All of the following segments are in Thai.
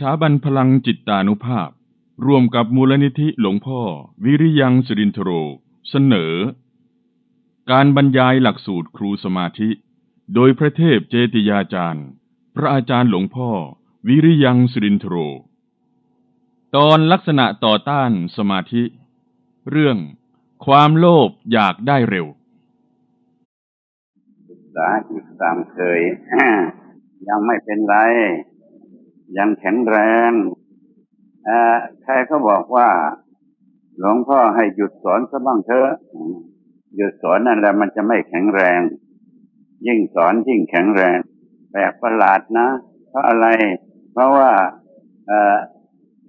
ถาบันพลังจิตตานุภาพ ร่วมกับมูลนิธิหลวงพ่อ วิริยังสิรินทโร เสนอ การบรรยายหลักสูตรครูสมาธิ โดยพระเทพเจติยาจารย์ พระอาจารย์หลวงพ่อ วิริยังสิรินทโร ตอนลักษณะต่อต้านสมาธิ เรื่อง ความโลภอยากได้เร็วศึกษาอีกตามเคยยังไม่เป็นไร ยังแข็งแรงอ่อใครก็บอกว่า หลวงพ่อให้หยุดสอนซะบ้างเถอะหยุดสอนนั่นแหละมันจะไม่แข็งแรง ยิ่งสอนยิ่งแข็งแรงแปลกประหลาดนะ เพราะอะไร เพราะว่าอ่อ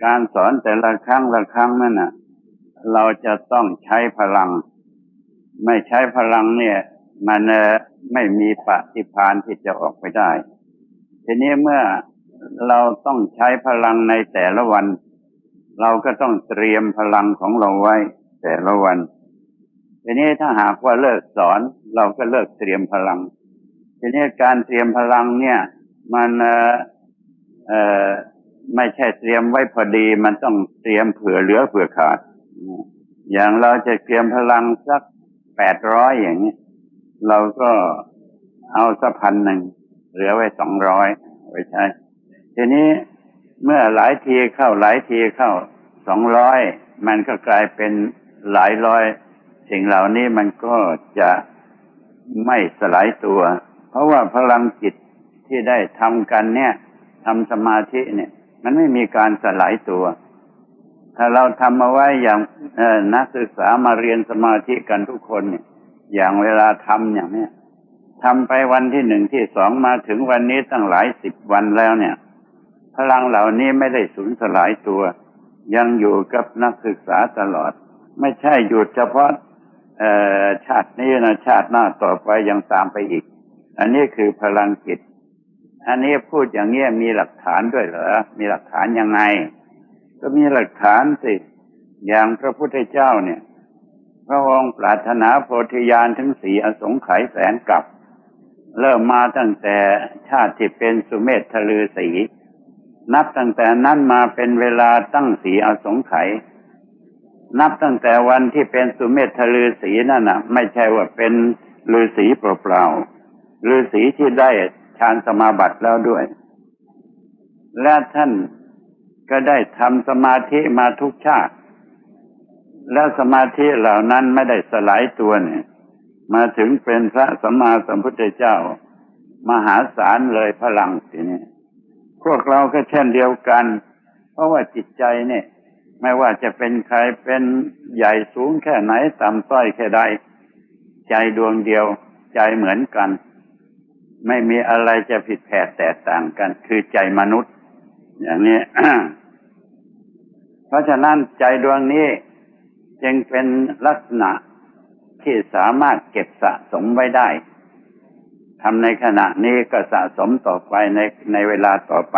การสอนแต่ละครั้งละครั้งนั่นน่ะ เราจะต้องใช้พลัง ไม่ใช้พลังเนี่ย มันไม่มีปฏิพานที่จะออกไปได้ ทีนี้เมื่อ เราต้องใช้พลังในแต่ละวัน เราก็ต้องเตรียมพลังของเราไว้ แต่ละวันทีนี้ถ้าหากว่าเลิกสอน เราก็เลิกเตรียมพลังทีนี้การเตรียมพลังเนี่ย มันเอ่อไม่ใช่เตรียมไว้พอดี มันต้องเตรียมเผื่อเหลือเผื่อขาด อย่างเราจะเตรียมพลังสักแปดร้อยอย่างนี้เราก็เอาสักพันหนึ่งเหลือไว้สองร้อยไว้ใช้ ทีนี้เมื่อหลายทีเข้าหลายทีเข้าสองร้อยมันก็กลายเป็นหลายร้อย สิ่งเหล่านี้มันก็จะไม่สลายตัว เพราะว่าพลังจิตที่ได้ทำกันเนี่ยทำสมาธิเนี่ย มันไม่มีการสลายตัว ถ้าเราทำมาไว้อย่างนักศึกษามาเรียนสมาธิกันทุกคนเนี่ย อย่างเวลาทำอย่างเนี้ยทำไปวันที่หนึ่งที่สองมาถึงวันนี้ตั้งหลายสิบวันแล้วเนี่ย พลังเหล่านี้ไม่ได้สูญสลายตัว ยังอยู่กับนักศึกษาตลอด ไม่ใช่หยุดเฉพาะชาตินี้นะชาติหน้าต่อไปยังตามไปอีก อันนี้คือพลังจิต อันนี้พูดอย่างเงี้ยมีหลักฐานด้วยเหรอ มีหลักฐานยังไง ก็มีหลักฐานสิ อย่างพระพุทธเจ้าเนี่ย พระองค์ปรารถนาโพธิญาณถึงสี่อสงไขยแสนกลับ เริ่มมาตั้งแต่ชาติที่เป็นสุเมธทะลือสี นับตั้งแต่นั้นมาเป็นเวลาตั้งสีอสงไขยนับตั้งแต่วันที่เป็นสุเมธทลือสีนั่นน่ะไม่ใช่ว่าเป็นฤาษีเปล่าๆฤาษีที่ได้ฌานสมาบัติแล้วด้วย และท่านก็ได้ทำสมาธิมาทุกชาติ แล้วสมาธิเหล่านั้นไม่ได้สลายตัวเนี่ย มาถึงเป็นพระสัมมาสัมพุทธเจ้า มหาศาลเลยพลังทีนี้ พวกเราก็เช่นเดียวกัน เพราะว่าจิตใจเนี่ย ไม่ว่าจะเป็นใครเป็นใหญ่สูงแค่ไหนต่ำต้อยแค่ใด ใจดวงเดียวใจเหมือนกัน ไม่มีอะไรจะผิดแผกแตกต่างกัน คือใจมนุษย์ อย่างนี้เพราะฉะนั้นใจดวงนี้จึงเป็นลักษณะที่สามารถเก็บสะสมไว้ได้ ทำในขณะนี้ก็สะสมต่อไปในในเวลาต่อไป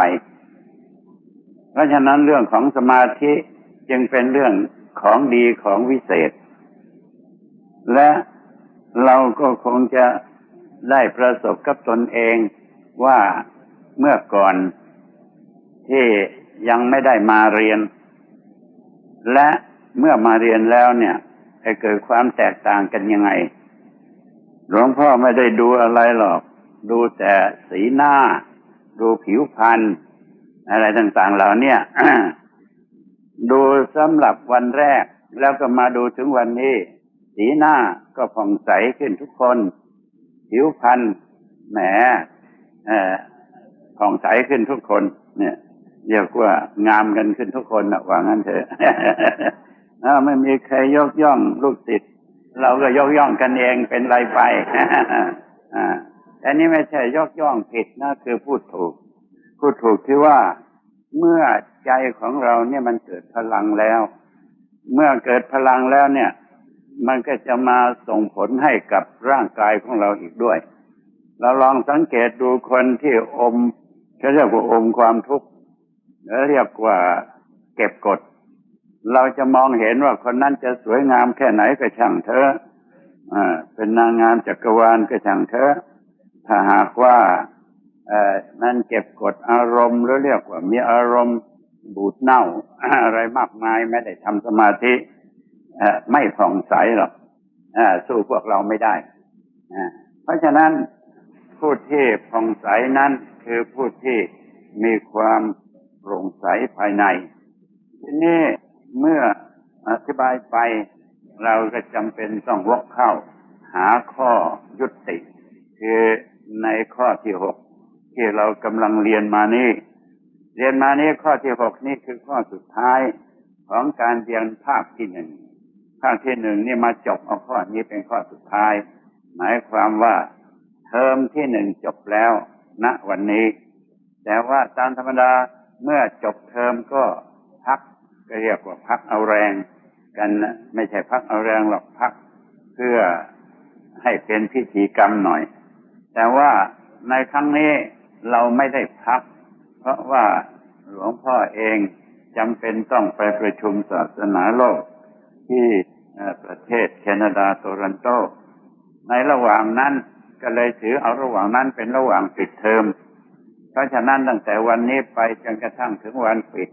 เพราะฉะนั้นเรื่องของสมาธิจึงเป็นเรื่องของดีของวิเศษ และเราก็คงจะได้ประสบกับตนเองว่าเมื่อก่อนที่ยังไม่ได้มาเรียน และเมื่อมาเรียนแล้วเนี่ยจะเกิดความแตกต่างกันยังไง หลวงพ่อไม่ได้ดูอะไรหรอก ดูแต่สีหน้า ดูผิวพรรณอะไรต่างๆเหล่านี้ดูสำหรับวันแรก แล้วก็มาดูถึงวันนี้ สีหน้าก็ผ่องใสขึ้นทุกคน ผิวพรรณแหมผ่องใสขึ้นทุกคน เนี่ยเรียกว่างามกันขึ้นทุกคนนะว่างั้นเถอะไม่มีใครยกย่องลูกศิษย์ เราก็ยกย่องกันเองเป็นไรไปอ่าแต่นี้ไม่ใช่ยกย่องผิดนะคือพูดถูก พูดถูกที่ว่าเมื่อใจของเราเนี่ยมันเกิดพลังแล้ว เมื่อเกิดพลังแล้วเนี่ย มันก็จะมาส่งผลให้กับร่างกายของเราอีกด้วย เราลองสังเกตดูคนที่อมเขาเรียกว่าอมความทุกข์หรือเรียกว่าเก็บกด เราจะมองเห็นว่าคนนั้นจะสวยงามแค่ไหนก็ช่างเถอะอ่าเป็นนางงามจักรวาลก็ช่างเถอะถ้าหากว่าเอ่อมันเก็บกดอารมณ์หรือเรียกว่ามีอารมณ์บูดเน่าอะไรมากมายไม่ได้ทำสมาธิไม่ผ่องใสหรอกสู้พวกเราไม่ได้ เพราะฉะนั้นผู้ที่ผ่องใสนั้นคือผู้ที่มีความโปร่งใสภายในทีนี้ เมื่ออธิบายไป เราก็จำเป็นต้องวกเข้า หาข้อยุติ คือในข้อที่หกที่เรากำลังเรียนมานี้เรียนมานี้ข้อที่หกนี่คือข้อสุดท้ายของการเรียนภาคที่หนึ่งภาคที่หนึ่งนี่มาจบเอาข้อนี้เป็นข้อสุดท้าย หมายความว่าเทอมที่หนึ่งจบแล้วณวันนี้ แต่ว่าตามธรรมดาเมื่อจบเทอมก็พัก ก็เรียกว่าพักเอาแรงกันไม่ใช่พักเอาแรงหรอกพักเพื่อให้เป็นพิธีกรรมหน่อย แต่ว่าในครั้งนี้เราไม่ได้พัก เพราะว่าหลวงพ่อเองจำเป็นต้องไปประชุมศาสนาโลกที่ประเทศแคนาดาโตรอนโต ในระหว่างนั้นก็เลยถือเอาระหว่างนั้นเป็นระหว่างปิดเทอม เพราะฉะนั้นตั้งแต่วันนี้ไปจนกระทั่งถึงวันปิด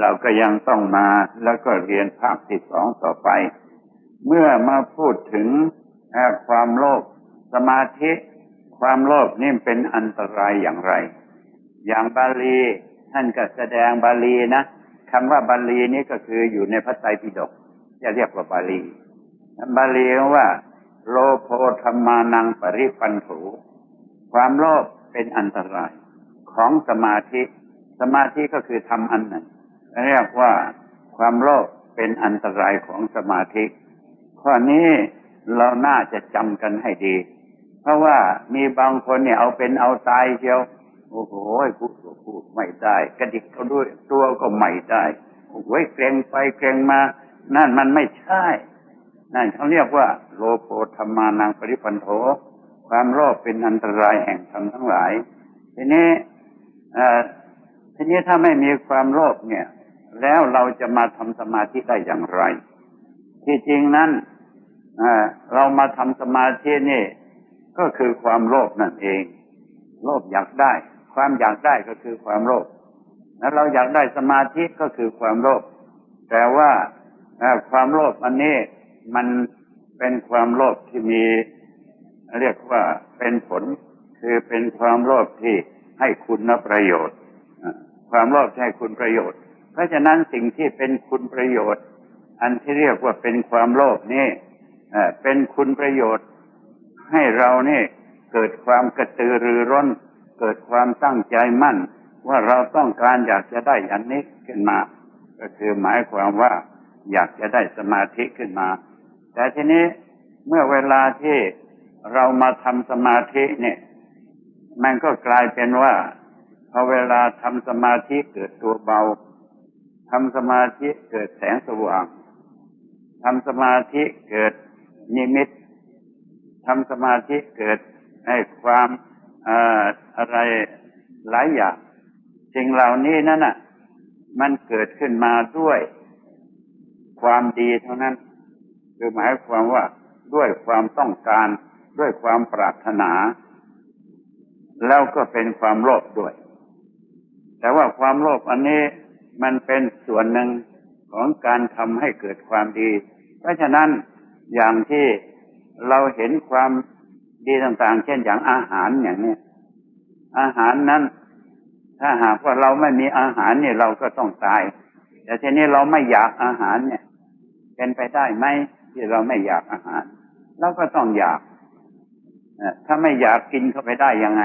เราก็ยังต้องมาแล้วก็เรียนภาคที่สองต่อไป เมื่อมาพูดถึงความโลภสมาธิ ความโลภนี่เป็นอันตรายอย่างไร อย่างบาลีท่านก็แสดงบาลีนะคำว่าบาลีนี้ก็คืออยู่ในพระไตรปิฎกจะเรียกว่าบาลีบาลีว่า โลโพธรรมานังปริปันโถความโลภเป็นอันตรายของสมาธิ สมาธิก็คือทำอันหนึ่ง เรียกว่าความโลภเป็นอันตรายของสมาธิ ข้อนี้เราน่าจะจำกันให้ดี เพราะว่ามีบางคนเนี่ยเอาเป็นเอาตายเชียว โอ้โหพูดก็พูดไม่ได้ กระดิกเขาด้วยตัวก็ไม่ได้โอ้ยเกรงไปเกรงมา นั่นมันไม่ใช่ นั่นเขาเรียกว่า โลโภธรรมานังปริปันโถความโลภเป็นอันตรายแห่งธรรมทั้งหลาย ทีนี้ทีนี้ถ้าไม่มีความโลภเนี่ย แล้วเราจะมาทำสมาธิได้อย่างไร ที่จริงนั้นเรามาทำสมาธินี่ก็คือความโลภนั่นเอง โลภอยากได้ ความอยากได้ก็คือความโลภแล้วเราอยากได้สมาธิก็คือความโลภแต่ว่าความโลภอันนี้มันเป็นความโลภที่มี เรียกว่าเป็นผล คือเป็นความโลภที่ให้คุณประโยชน์ ความโลภให้คุณประโยชน์ เพราะฉะนั้นสิ่งที่เป็นคุณประโยชน์ อันที่เรียกว่าเป็นความโลภนี่เป็นคุณประโยชน์ ให้เรานี่เกิดความกระตือรือร้น เกิดความตั้งใจมั่น ว่าเราต้องการอยากจะได้อันนี้ขึ้นมา ก็คือหมายความว่าอยากจะได้สมาธิขึ้นมา แต่ทีนี้เมื่อเวลาที่เรามาทำสมาธิเนี่ย มันก็กลายเป็นว่าพอเวลาทำสมาธิเกิดตัวเบา ทำสมาธิเกิดแสงสว่างทำสมาธิเกิดนิมิตทำสมาธิเกิดให้ความอะไรหลายอย่างสิ่งเหล่านี้นั่นน่ะ มันเกิดขึ้นมาด้วยความดีเท่านั้น คือหมายความว่าด้วยความต้องการด้วยความปรารถนา แล้วก็เป็นความโลภด้วย แต่ว่าความโลภอันนี้ มันเป็นส่วนหนึ่งของการทำให้เกิดความดี เพราะฉะนั้นอย่างที่เราเห็นความดีต่างๆ เช่นอย่างอาหารอย่างนี้อาหารนั้น ถ้าหากว่าเราไม่มีอาหารเนี่ยเราก็ต้องตาย แต่ทีนี้เราไม่อยากอาหารเนี่ย เป็นไปได้ไหมที่เราไม่อยากอาหารเราก็ต้องอยากถ้าไม่อยากกินเข้าไปได้ยังไง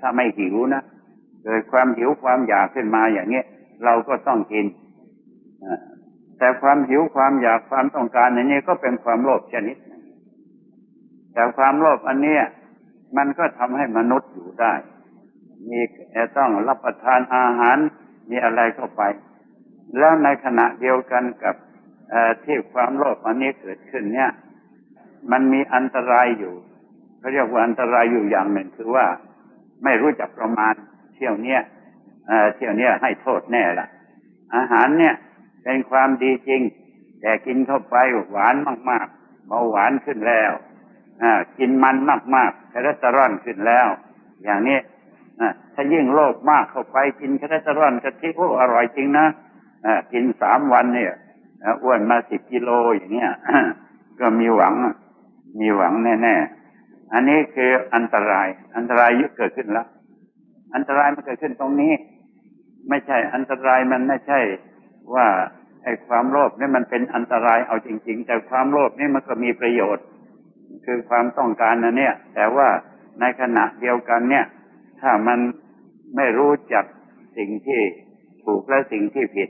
ถ้าไม่หิวนะเกิดความหิวความอยากขึ้นมาอย่างเงี้ย เราก็ต้องกินแต่ความหิวความอยากความต้องการอย่างนี้ก็เป็นความโลภชนิดแต่ความโลภอันนี้มันก็ทำให้มนุษย์อยู่ได้ มีต้องรับประทานอาหารมีอะไรเข้าไป แล้วในขณะเดียวกันกับที่ความโลภอันนี้เกิดขึ้นเนี่ย มันมีอันตรายอยู่เขาเรียกว่าอันตรายอยู่อย่างหนึ่งคือว่าไม่รู้จักประมาณเที่ยวเนี้ย เที่ยวเนี้ยให้โทษแน่ละอาหารเนี่ยเป็นความดีจริง แต่กินเข้าไปหวานมากๆเบาหวานขึ้นแล้วกินมันมากๆคอเลสเตอรอลขึ้นแล้ว อย่างนี้ถ้ายิ่งโลภมากเข้าไปกินคาราตรอนกะทิโอ้อร่อยจริงนะกินสามวันเนี่ยอ้วนมาสิบกิโลอย่างเงี้ยก็มีหวัง มีหวังแน่ ๆ อันนี้คืออันตราย อันตรายยุเกิดขึ้นแล้ว อันตรายมันเกิดขึ้นตรงนี้ ไม่ใช่อันตรายมันไม่ใช่ว่าไอ้ความโลภนี่มันเป็นอันตรายเอาจริง ๆ แต่ความโลภนี่มันก็มีประโยชน์ คือความต้องการนะเนี่ย แต่ว่าในขณะเดียวกันเนี่ย ถ้ามันไม่รู้จักสิ่งที่ถูกและสิ่งที่ผิด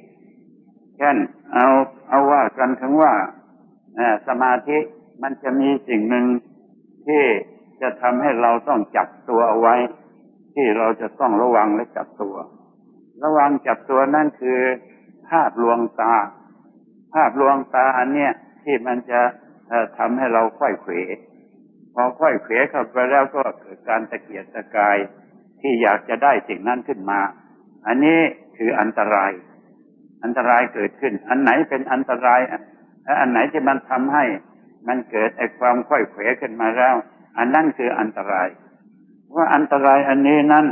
เช่นเอาเอาว่ากันถึงว่าสมาธิมันจะมีสิ่งหนึ่งที่จะทำให้เราต้องจับตัวเอาไว้ ที่เราจะต้องระวังและจับตัว ระวังจับตัวนั่นคือภาพลวงตา ภาพลวงตาอันเนี้ยที่มันจะทำให้เราค่อยเขวพอค่อยเขวเข้าไปแล้วก็เกิดการตะเกียกตะกายที่อยากจะได้สิ่งนั้นขึ้นมา อันนี้คืออันตราย อันตรายเกิดขึ้น อันไหนเป็นอันตรายและอันไหนที่มันทำให้มันเกิดไอ้ความค่อยเขวขึ้นมาแล้ว อันนั้นคืออันตราย ว่าอันตรายอันนี้นั้น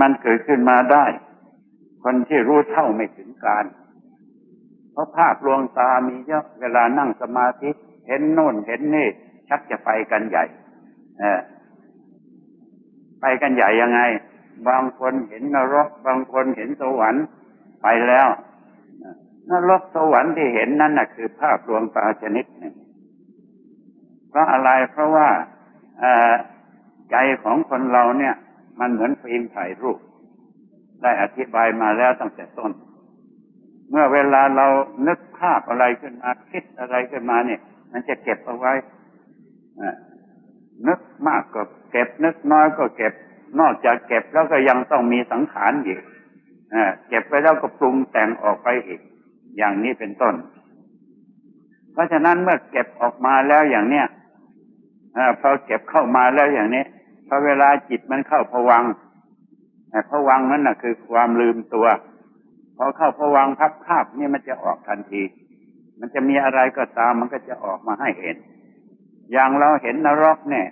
มันเกิดขึ้นมาได้ คนที่รู้เท่าไม่ถึงการ เพราะภาพลวงตามีเยอะเวลานั่งสมาธิเห็นโน่นเห็นนี่ ชักจะไปกันใหญ่เอไปกันใหญ่ยังไง บางคนเห็นนรก บางคนเห็นสวรรค์ไปแล้วนรกสวรรค์ที่เห็นนั่นน่ะคือภาพลวงตาชนิดหนึ่งเพราะอะไรเพราะว่า ใจของคนเราเนี่ย มันเหมือนฟิล์มถ่ายรูป ได้อธิบายมาแล้วตั้งแต่ต้น เมื่อเวลาเรานึกภาพอะไรขึ้นมา คิดอะไรขึ้นมาเนี่ย มันจะเก็บเอาไว้นึกมากก็เก็บ นึกน้อยก็เก็บ นอกจากเก็บแล้วก็ยังต้องมีสังขารอีกเก็บไปแล้วก็ปรุงแต่งออกไปอีก อย่างนี้เป็นต้น เพราะฉะนั้นเมื่อเก็บออกมาแล้วอย่างเนี้ย พอเก็บเข้ามาแล้วอย่างนี้พอเวลาจิตมันเข้าผวังผวังนั่นน่ะคือความลืมตัวพอเข้าผวังพับภาพนี่มันจะออกทันที มันจะมีอะไรก็ตามมันก็จะออกมาให้เห็น อย่างเราเห็นนรกเนี่ย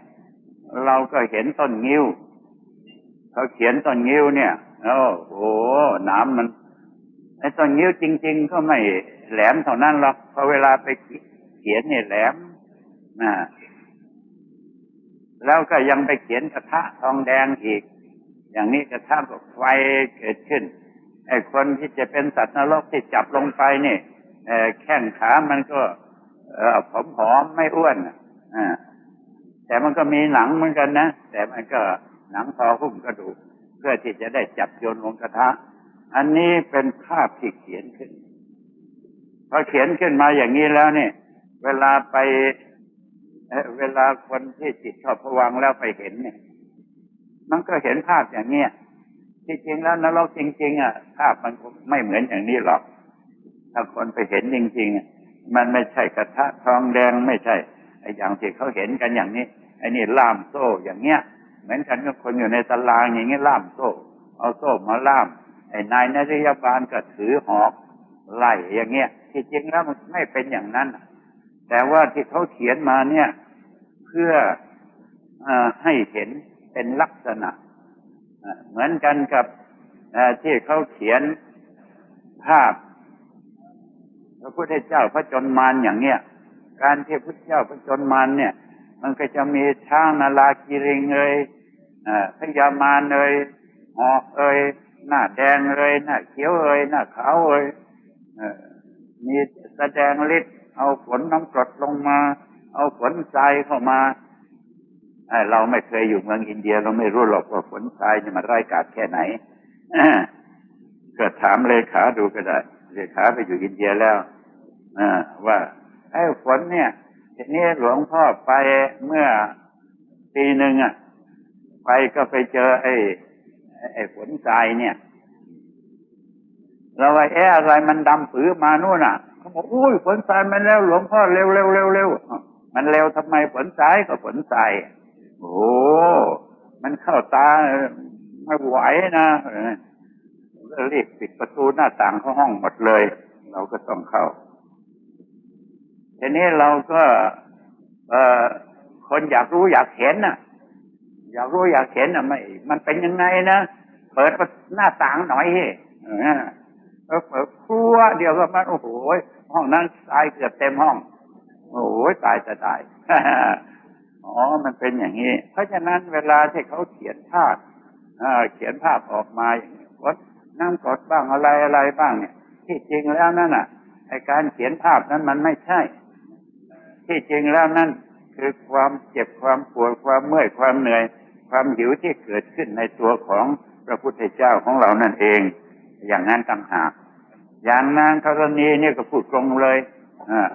เราก็เห็นต้นงิ้วเขาเขียนต้นงิ้วเนี่ยโอ้โหน้ำมันไอ้ต้นงิ้วจริง ๆ ก็ไม่แหลมเท่านั้นหรอกพอเวลาไปเขียนเนี่ยแหลมนะ แล้วก็ยังไปเขียนกระทะทองแดงอีก อย่างนี้กระทะกับไฟเกิดขึ้นไอ้คนที่จะเป็นสัตว์นรกที่จับลงไปนี่แข้งขามันก็ผอมๆไม่อ้วนแต่มันก็มีหนังเหมือนกันนะ แต่มันก็หนังพอหุ้มกระดูกเพื่อที่จะได้จับโยนลงกระทะ อันนี้เป็นภาพที่เขียนขึ้นพอเขียนขึ้นมาอย่างนี้แล้วเนี่ย เวลาไป เวลาคนที่จิตชอบผวังแล้วไปเห็นเนี่ย มันก็เห็นภาพอย่างเนี้ยที่จริงแล้วนรกจริง ๆ อะ ภาพมันไม่เหมือนอย่างนี้หรอก ถ้าคนไปเห็นจริงๆมันไม่ใช่กระทะทองแดงไม่ใช่ไอ้อย่างที่เขาเห็นกันอย่างนี้ไอ้นี่ล่ามโซ่อย่างเงี้ย เหมือนกันกับคนอยู่ในตารางอย่างเงี้ยล่ามโซ่ เอาโซ่มาล่าม ไอ้นายนริยบาลก็ถือหอกไล่อย่างเงี้ยที่จริงแล้วมันไม่เป็นอย่างนั้น แต่ว่าที่เขาเขียนมาเนี่ย เพื่ออให้เห็นเป็นลักษณะ เหมือนกันกับที่เขาเขียนภาพพระพุทธเจ้าพระจนมารอย่างเนี้ยการที่พระเจ้าพระจนมารเนี่ย มันก็จะมีช้างนาลากิริงเอยพญามารเอยหอกเอยหน้าแดงเอยหน้าเขียวเอยหน้าขาวเอยมีแสดงฤทธิ์ เอาฝนน้ำกรดลงมา เอาฝนทรายเข้ามาเราไม่เคยอยู่เมืองอินเดียเราไม่รู้หรอกว่าฝนทรายจะมาไร้กาดแค่ไหนก็ถามเลขาดูก็ได้เลขาไปอยู่อินเดียแล้วว่าไอ้ฝนเนี่ยทีนี้หลวงพ่อไปเมื่อปีหนึ่งอะ ไปก็ไปเจอ ไอ้ไอ้ฝนทรายเนี่ย เราว่าเอ๊ะอะไรมันดำปื้อมานู่นอะ เขาบอกอุ้ยฝนทรายมันแล้วหลวงพ่อเร็วเร็วเร็วเร็วมันเร็วทำไมฝนทรายก็ฝนทรายโอ้มันเข้าตาไม่ไหวนะรีบปิดประตูหน้าต่างเข้าห้องหมดเลย เราก็ต้องเข้าทีนี้เราก็เออคนอยากรู้อยากเห็นน่ะ อยากรู้อยากเห็นอะไม่มันเป็นยังไงนะเปิดหน้าต่างหน่อยเฮ้ เปิดครัวเดียวก็มันโอ้โหห้องนั้นตายเกือบเต็มห้อง โอ้โหตายจะตายอ๋อ มันเป็นอย่างนี้ เพราะฉะนั้นเวลาที่เขาเขียนภาพเขียนภาพออกมาอย่างนี้กดนั่งกดบ้างอะไรอะไรบ้างเนี่ย ที่จริงแล้วนั่นอะไอการเขียนภาพนั้นมันไม่ใช่ ที่จริงแล้วนั่นคือความเจ็บความปวดความเมื่อยความเหนื่อย ความหิวที่เกิดขึ้นในตัวของพระพุทธเจ้าของเรานั่นเอง อย่างนั้นต่างหาก อย่างนางธรณีเนี่ยก็พูดตรงเลยอ่า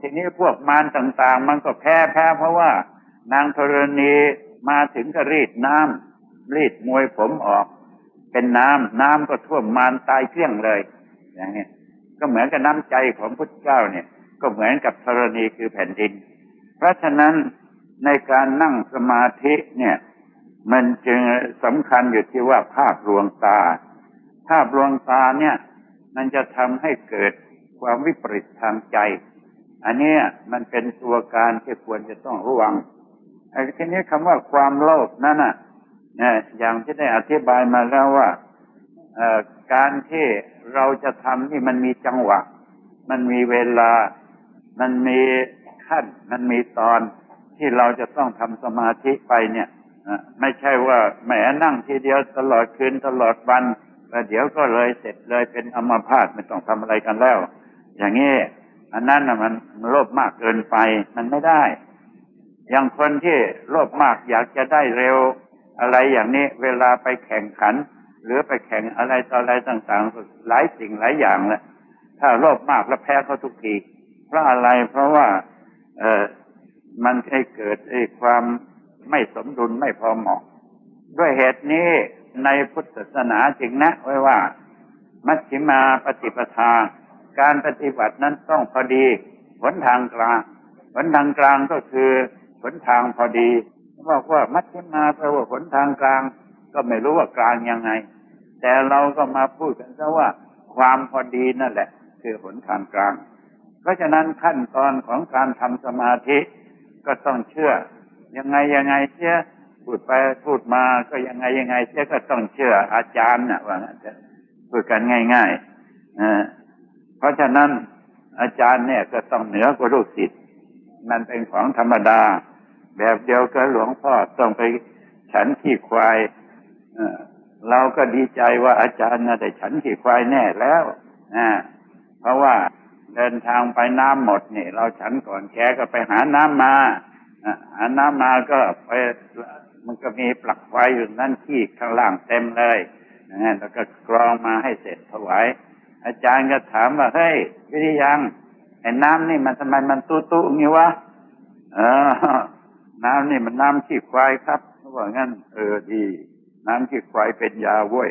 ทีนี้พวกมารต่างๆ มันก็แพ้แพ้เพราะว่า นางธรณีมาถึงก็รีดน้ำรีดมวยผมออก เป็นน้ำน้ำก็ท่วมมารตายเกลี้ยงเลยอย่างนี้ก็เหมือนกับน้ำใจของพุทธเจ้าเนี่ย ก็เหมือนกับธรณีคือแผ่นดิน เพราะฉะนั้นในการนั่งสมาธิเนี่ย มันจึงสำคัญอยู่ที่ว่าภาพลวงตา ภาพลวงตาเนี่ย มันจะทำให้เกิดความวิปริตทางใจ อันนี้มันเป็นตัวการที่ควรจะต้องระวังไอ้ทีนี้คำว่าความโลภนั่นน่ะอย่างที่ได้อธิบายมาแล้วว่าการที่เราจะทำนี่มันมีจังหวะ มันมีเวลา มันมีขั้น มันมีตอนที่เราจะต้องทำสมาธิไปเนี่ยไม่ใช่ว่าแหมนั่งทีเดียวตลอดคืนตลอดวัน แล้วเดี๋ยวก็เลยเสร็จเลยเป็นอัมาพาตไม่ต้องทำอะไรกันแล้ว อย่างนี้อันนั้นนะมันโลภมากเกินไปมันไม่ได้ อย่างคนที่โลภมากอยากจะได้เร็วอะไรอย่างนี้ เวลาไปแข่งขัน หรือไปแข่งอะไรต่ออะไรต่างๆหลายสิ่งหลายอย่างแหละถ้าโลภมากแล้วแพ้เขาทุกทีเพราะอะไรเพราะว่าเออมันให้เกิดไอ้ความไม่สมดุลไม่พอเหมาะ ด้วยเหตุนี้ ในพุทธศาสนาจึงนะไว้ว่า มัชฌิมาปฏิปทา การปฏิบัตินั้นต้องพอดีหนทางกลางหนทางกลางก็คือหนทางพอดีบอกว่ามัชฌิมาแปลว่าหนทางกลาง ก็ไม่รู้ว่ากลางยังไง แต่เราก็มาพูดกันซะว่าความพอดีนั่นแหละ คือหนทางกลาง เพราะฉะนั้นขั้นตอนของการทำสมาธิก็ต้องเชื่อ ยังไงยังไงเชื่อ พูดไปพูดมาก็ยังไงยังไงเชื่อก็ต้องเชื่ออาจารย์นะว่าจะพูดกันง่ายๆเพราะฉะนั้นอาจารย์เนี่ยก็ต้องเหนือกว่าลูกศิษย์มันเป็นของธรรมดา แบบเดียวกับหลวงพ่อต้องไปฉันขี้ควายเราก็ดีใจว่าอาจารย์น่ะได้ฉันขี้ควายแน่แล้วเพราะว่าเดินทางไปน้ำหมดนี่เราฉันก่อนแกก็ไปหาน้ำมาหาน้ำมาก็ไป มันก็มีปลักไฟอยู่นั่นที่ข้างล่างเต็มเลยแล้วก็กรองมาให้เสร็จถวาย อาจารย์ก็ถามว่าเฮ้ยวิริยังไอ้น้ำนี่มันทำไมมันตู้ตู้งี้วะเออ น้ำนี่มันน้ำขี้ควายครับเขาบอกงั้น เออดี น้ำขี้ควายเป็นยาเว้ย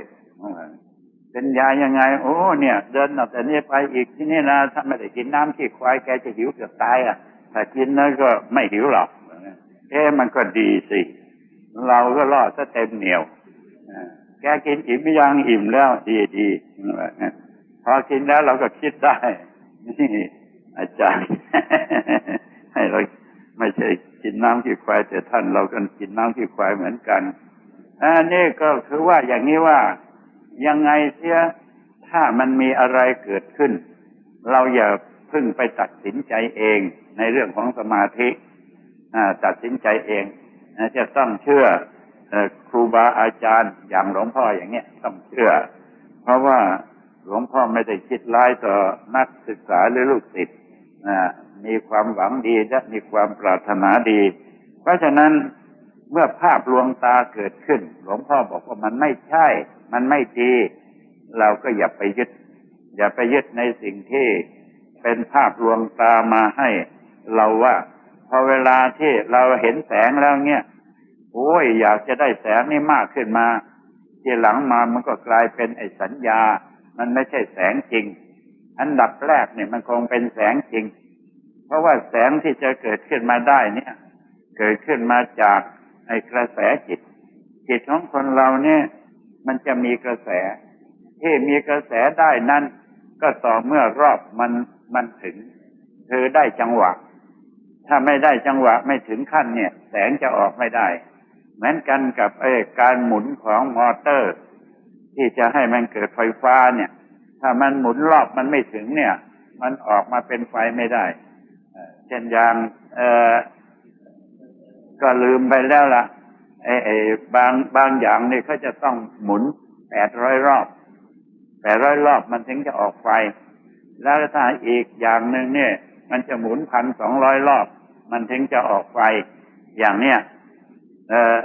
เป็นยายังไง โอ้เนี่ย เดินออกแต่นี้ไปอีกที่นี่นะถ้าไม่ได้กินน้ำขี้ควายแกจะหิวเกือบตายอะถ้ากินนั้นก็ไม่หิวหรอกเอ๊มันก็ดีสิ เราก็รอดซะเต็มเหนียวแกกินอิ่มไม่ยังอิ่มแล้วดีดีพอกินแล้วเราก็คิดได้นี่อาจารย์ให้เราไม่ใช่กินน้ำขี้ควายแต่ท่านเราก็กินน้ำขี้ควายเหมือนกันอันนี้ก็คือว่าอย่างนี้ว่ายังไงเสียถ้ามันมีอะไรเกิดขึ้น เราอย่าพึ่งไปตัดสินใจเองในเรื่องของสมาธิตัดสินใจเอง จะต้องเชื่อครูบาอาจารย์อย่างหลวงพ่ออย่างเงี้ยต้องเชื่อ เพราะว่าหลวงพ่อไม่ได้คิดร้ายต่อนักศึกษาหรือลูกศิษย์มีความหวังดีและมีความปรารถนาดี เพราะฉะนั้นเมื่อภาพลวงตาเกิดขึ้น หลวงพ่อบอกว่ามันไม่ใช่ มันไม่ดี เราก็อย่าไปยึด อย่าไปยึดในสิ่งที่เป็นภาพลวงตามาให้ เราว่า อเวลาที่เราเห็นแสงแล้วเนี่ยโอ้ยอยากจะได้แสงนี่มากขึ้นมาที่หลังมามันก็กลายเป็นไอ้สัญญา มันไม่ใช่แสงจริง อันดับแรกเนี่ยมันคงเป็นแสงจริง เพราะว่าแสงที่จะเกิดขึ้นมาได้เนี่ย เกิดขึ้นมาจากไอ้กระแสจิต จิตของคนเราเนี่ย มันจะมีกระแส ที่มีกระแสได้นั้น ก็ต่อเมื่อรอบมันมันถึง เธอได้จังหวะ ถ้าไม่ได้จังหวะไม่ถึงขั้นเนี่ย แสงจะออกไม่ได้ เหมือนกันกับไอ้การหมุนของมอเตอร์ ที่จะให้มันเกิดไฟฟ้าเนี่ย ถ้ามันหมุนรอบมันไม่ถึงเนี่ย มันออกมาเป็นไฟไม่ได้เช่นอย่างเออก็ลืมไปแล้วละ่ะไอ้ไอ้บางบางอย่างนี่เขาจะต้องหมุนแปดร้อยรอบแปดร้อยรอบมันถึงจะออกไฟ แล้วถ้าอีกอย่างหนึ่งเนี่ย มันจะหมุนพันสองร้อยรอบ มันถึงจะออกไฟอย่างเนี้ยเอ่อ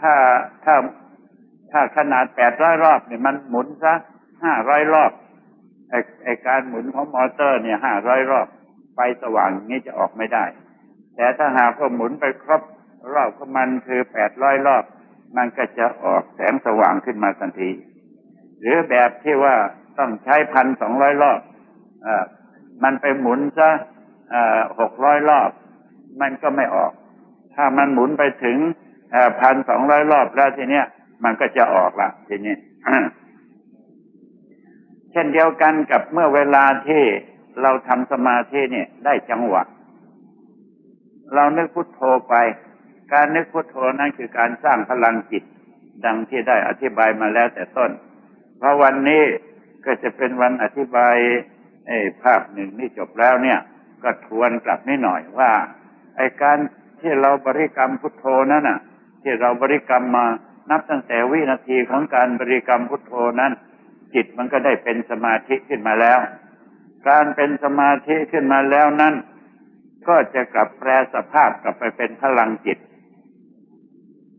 ถ้าถ้าถ้าขนาดแปดร้อยรอบเนี่ยมันหมุนซะห้าร้อยรอบไอไอการหมุนของมอเตอร์เนี่ยห้าร้อยรอบไฟสว่างนี้จะออกไม่ได้ แต่ถ้าหากว่าหมุนไปครบรอบของมันคือแปดร้อยรอบ มันก็จะออกแสงสว่างขึ้นมาทันที หรือแบบที่ว่าต้องใช้พันสองร้อยรอบอ มันไปหมุนซะหกร้อยรอบ มันก็ไม่ออก ถ้ามันหมุนไปถึงพันสองร้อยรอบแล้วทีเนี้ยมันก็จะออกละทีนี้เช่นเดียวกันกับเมื่อเวลาที่เราทำสมาธิเนี่ย ได้จังหวะ เรานึกพุทโธไป การนึกพุทโธนั้นคือการสร้างพลังจิต ดังที่ได้อธิบายมาแล้วแต่ต้น เพราะวันนี้ก็จะเป็นวันอธิบาย ไอ้ภาพหนึ่งนี่จบแล้วเนี่ย ก็ทวนกลับนิดหน่อยว่าไอ้การที่เราบริกรรมพุทโธนั้นน่ะ ที่เราบริกรรมมานับตั้งแต่วินาทีของการบริกรรมพุทโธนั้น จิตมันก็ได้เป็นสมาธิขึ้นมาแล้ว การเป็นสมาธิขึ้นมาแล้วนั้น ก็จะกลับแปลสภาพกลับไปเป็นพลังจิต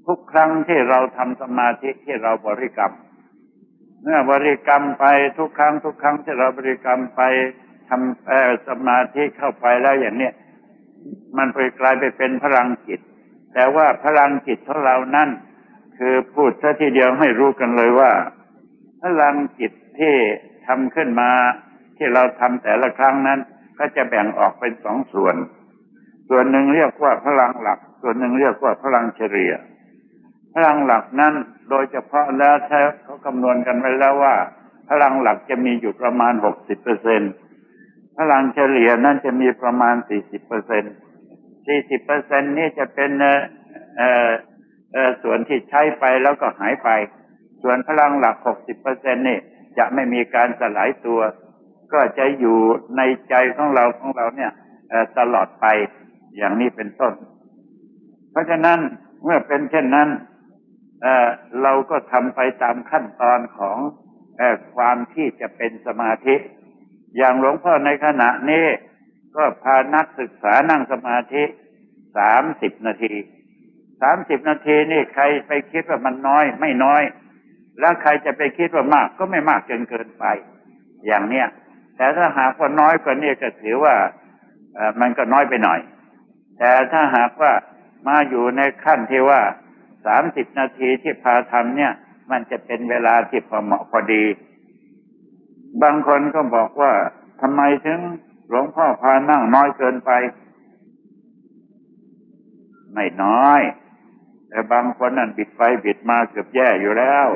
ทุกครั้งที่เราทำสมาธิที่เราบริกรรม เมื่อบริกรรมไปทุกครั้งทุกครั้งที่เราบริกรรมไปทำสมาธิเข้าไปแล้วอย่างเนี้ยมันไปกลายไปเป็นพลังจิต แต่ว่าพลังจิตของเรานั้นคือพูดซะทีเดียวให้รู้กันเลยว่า พลังจิตที่ทำขึ้นมาที่เราทำแต่ละครั้งนั้น ก็จะแบ่งออกเป็นสองส่วน ส่วนหนึ่งเรียกว่าพลังหลัก ส่วนหนึ่งเรียกว่าพลังเฉลี่ย พลังหลักนั้น โดยเฉพาะแล้วแท้เขาคำนวณกันไว้แล้วว่า พลังหลักจะมีอยู่ประมาณหกสิบเปอร์เซ็นพลังเฉลี่ยนั้นจะมีประมาณสี่สิบเปอร์เซ็นสี่สิบเปอร์เซ็นนี่จะเป็นเอ่อส่วนที่ใช้ไปแล้วก็หายไป ส่วนพลังหลักหกสิบเปอร์เซ็นนี่จะไม่มีการสลายตัว ก็จะอยู่ในใจของเราของเราเนี่ยตลอดไปอย่างนี้เป็นต้น เพราะฉะนั้นเมื่อเป็นเช่นนั้น เราก็ทำไปตามขั้นตอนของความที่จะเป็นสมาธิ อย่างหลวงพ่อในขณะนี้ก็พานักศึกษานั่งสมาธิสามสิบนาทีสามสิบนาทีนี่ใครไปคิดว่ามันน้อย ไม่น้อย แล้วใครจะไปคิดว่ามากก็ไม่มากจนเกินไป อย่างเนี้ยแต่ถ้าหากว่าน้อยกว่านี้ก็ถือว่ามันก็น้อยไปหน่อย แต่ถ้าหากว่ามาอยู่ในขั้นที่ว่า สามสิบนาทีที่พาทำเนี่ย มันจะเป็นเวลาที่พอเหมาะพอดี บางคนก็บอกว่าทำไมถึงหลวงพ่อพานั่งน้อยเกินไป ไม่น้อย แต่บางคนนั่นบิดไปบิดมาเกือบแย่อยู่แล้ว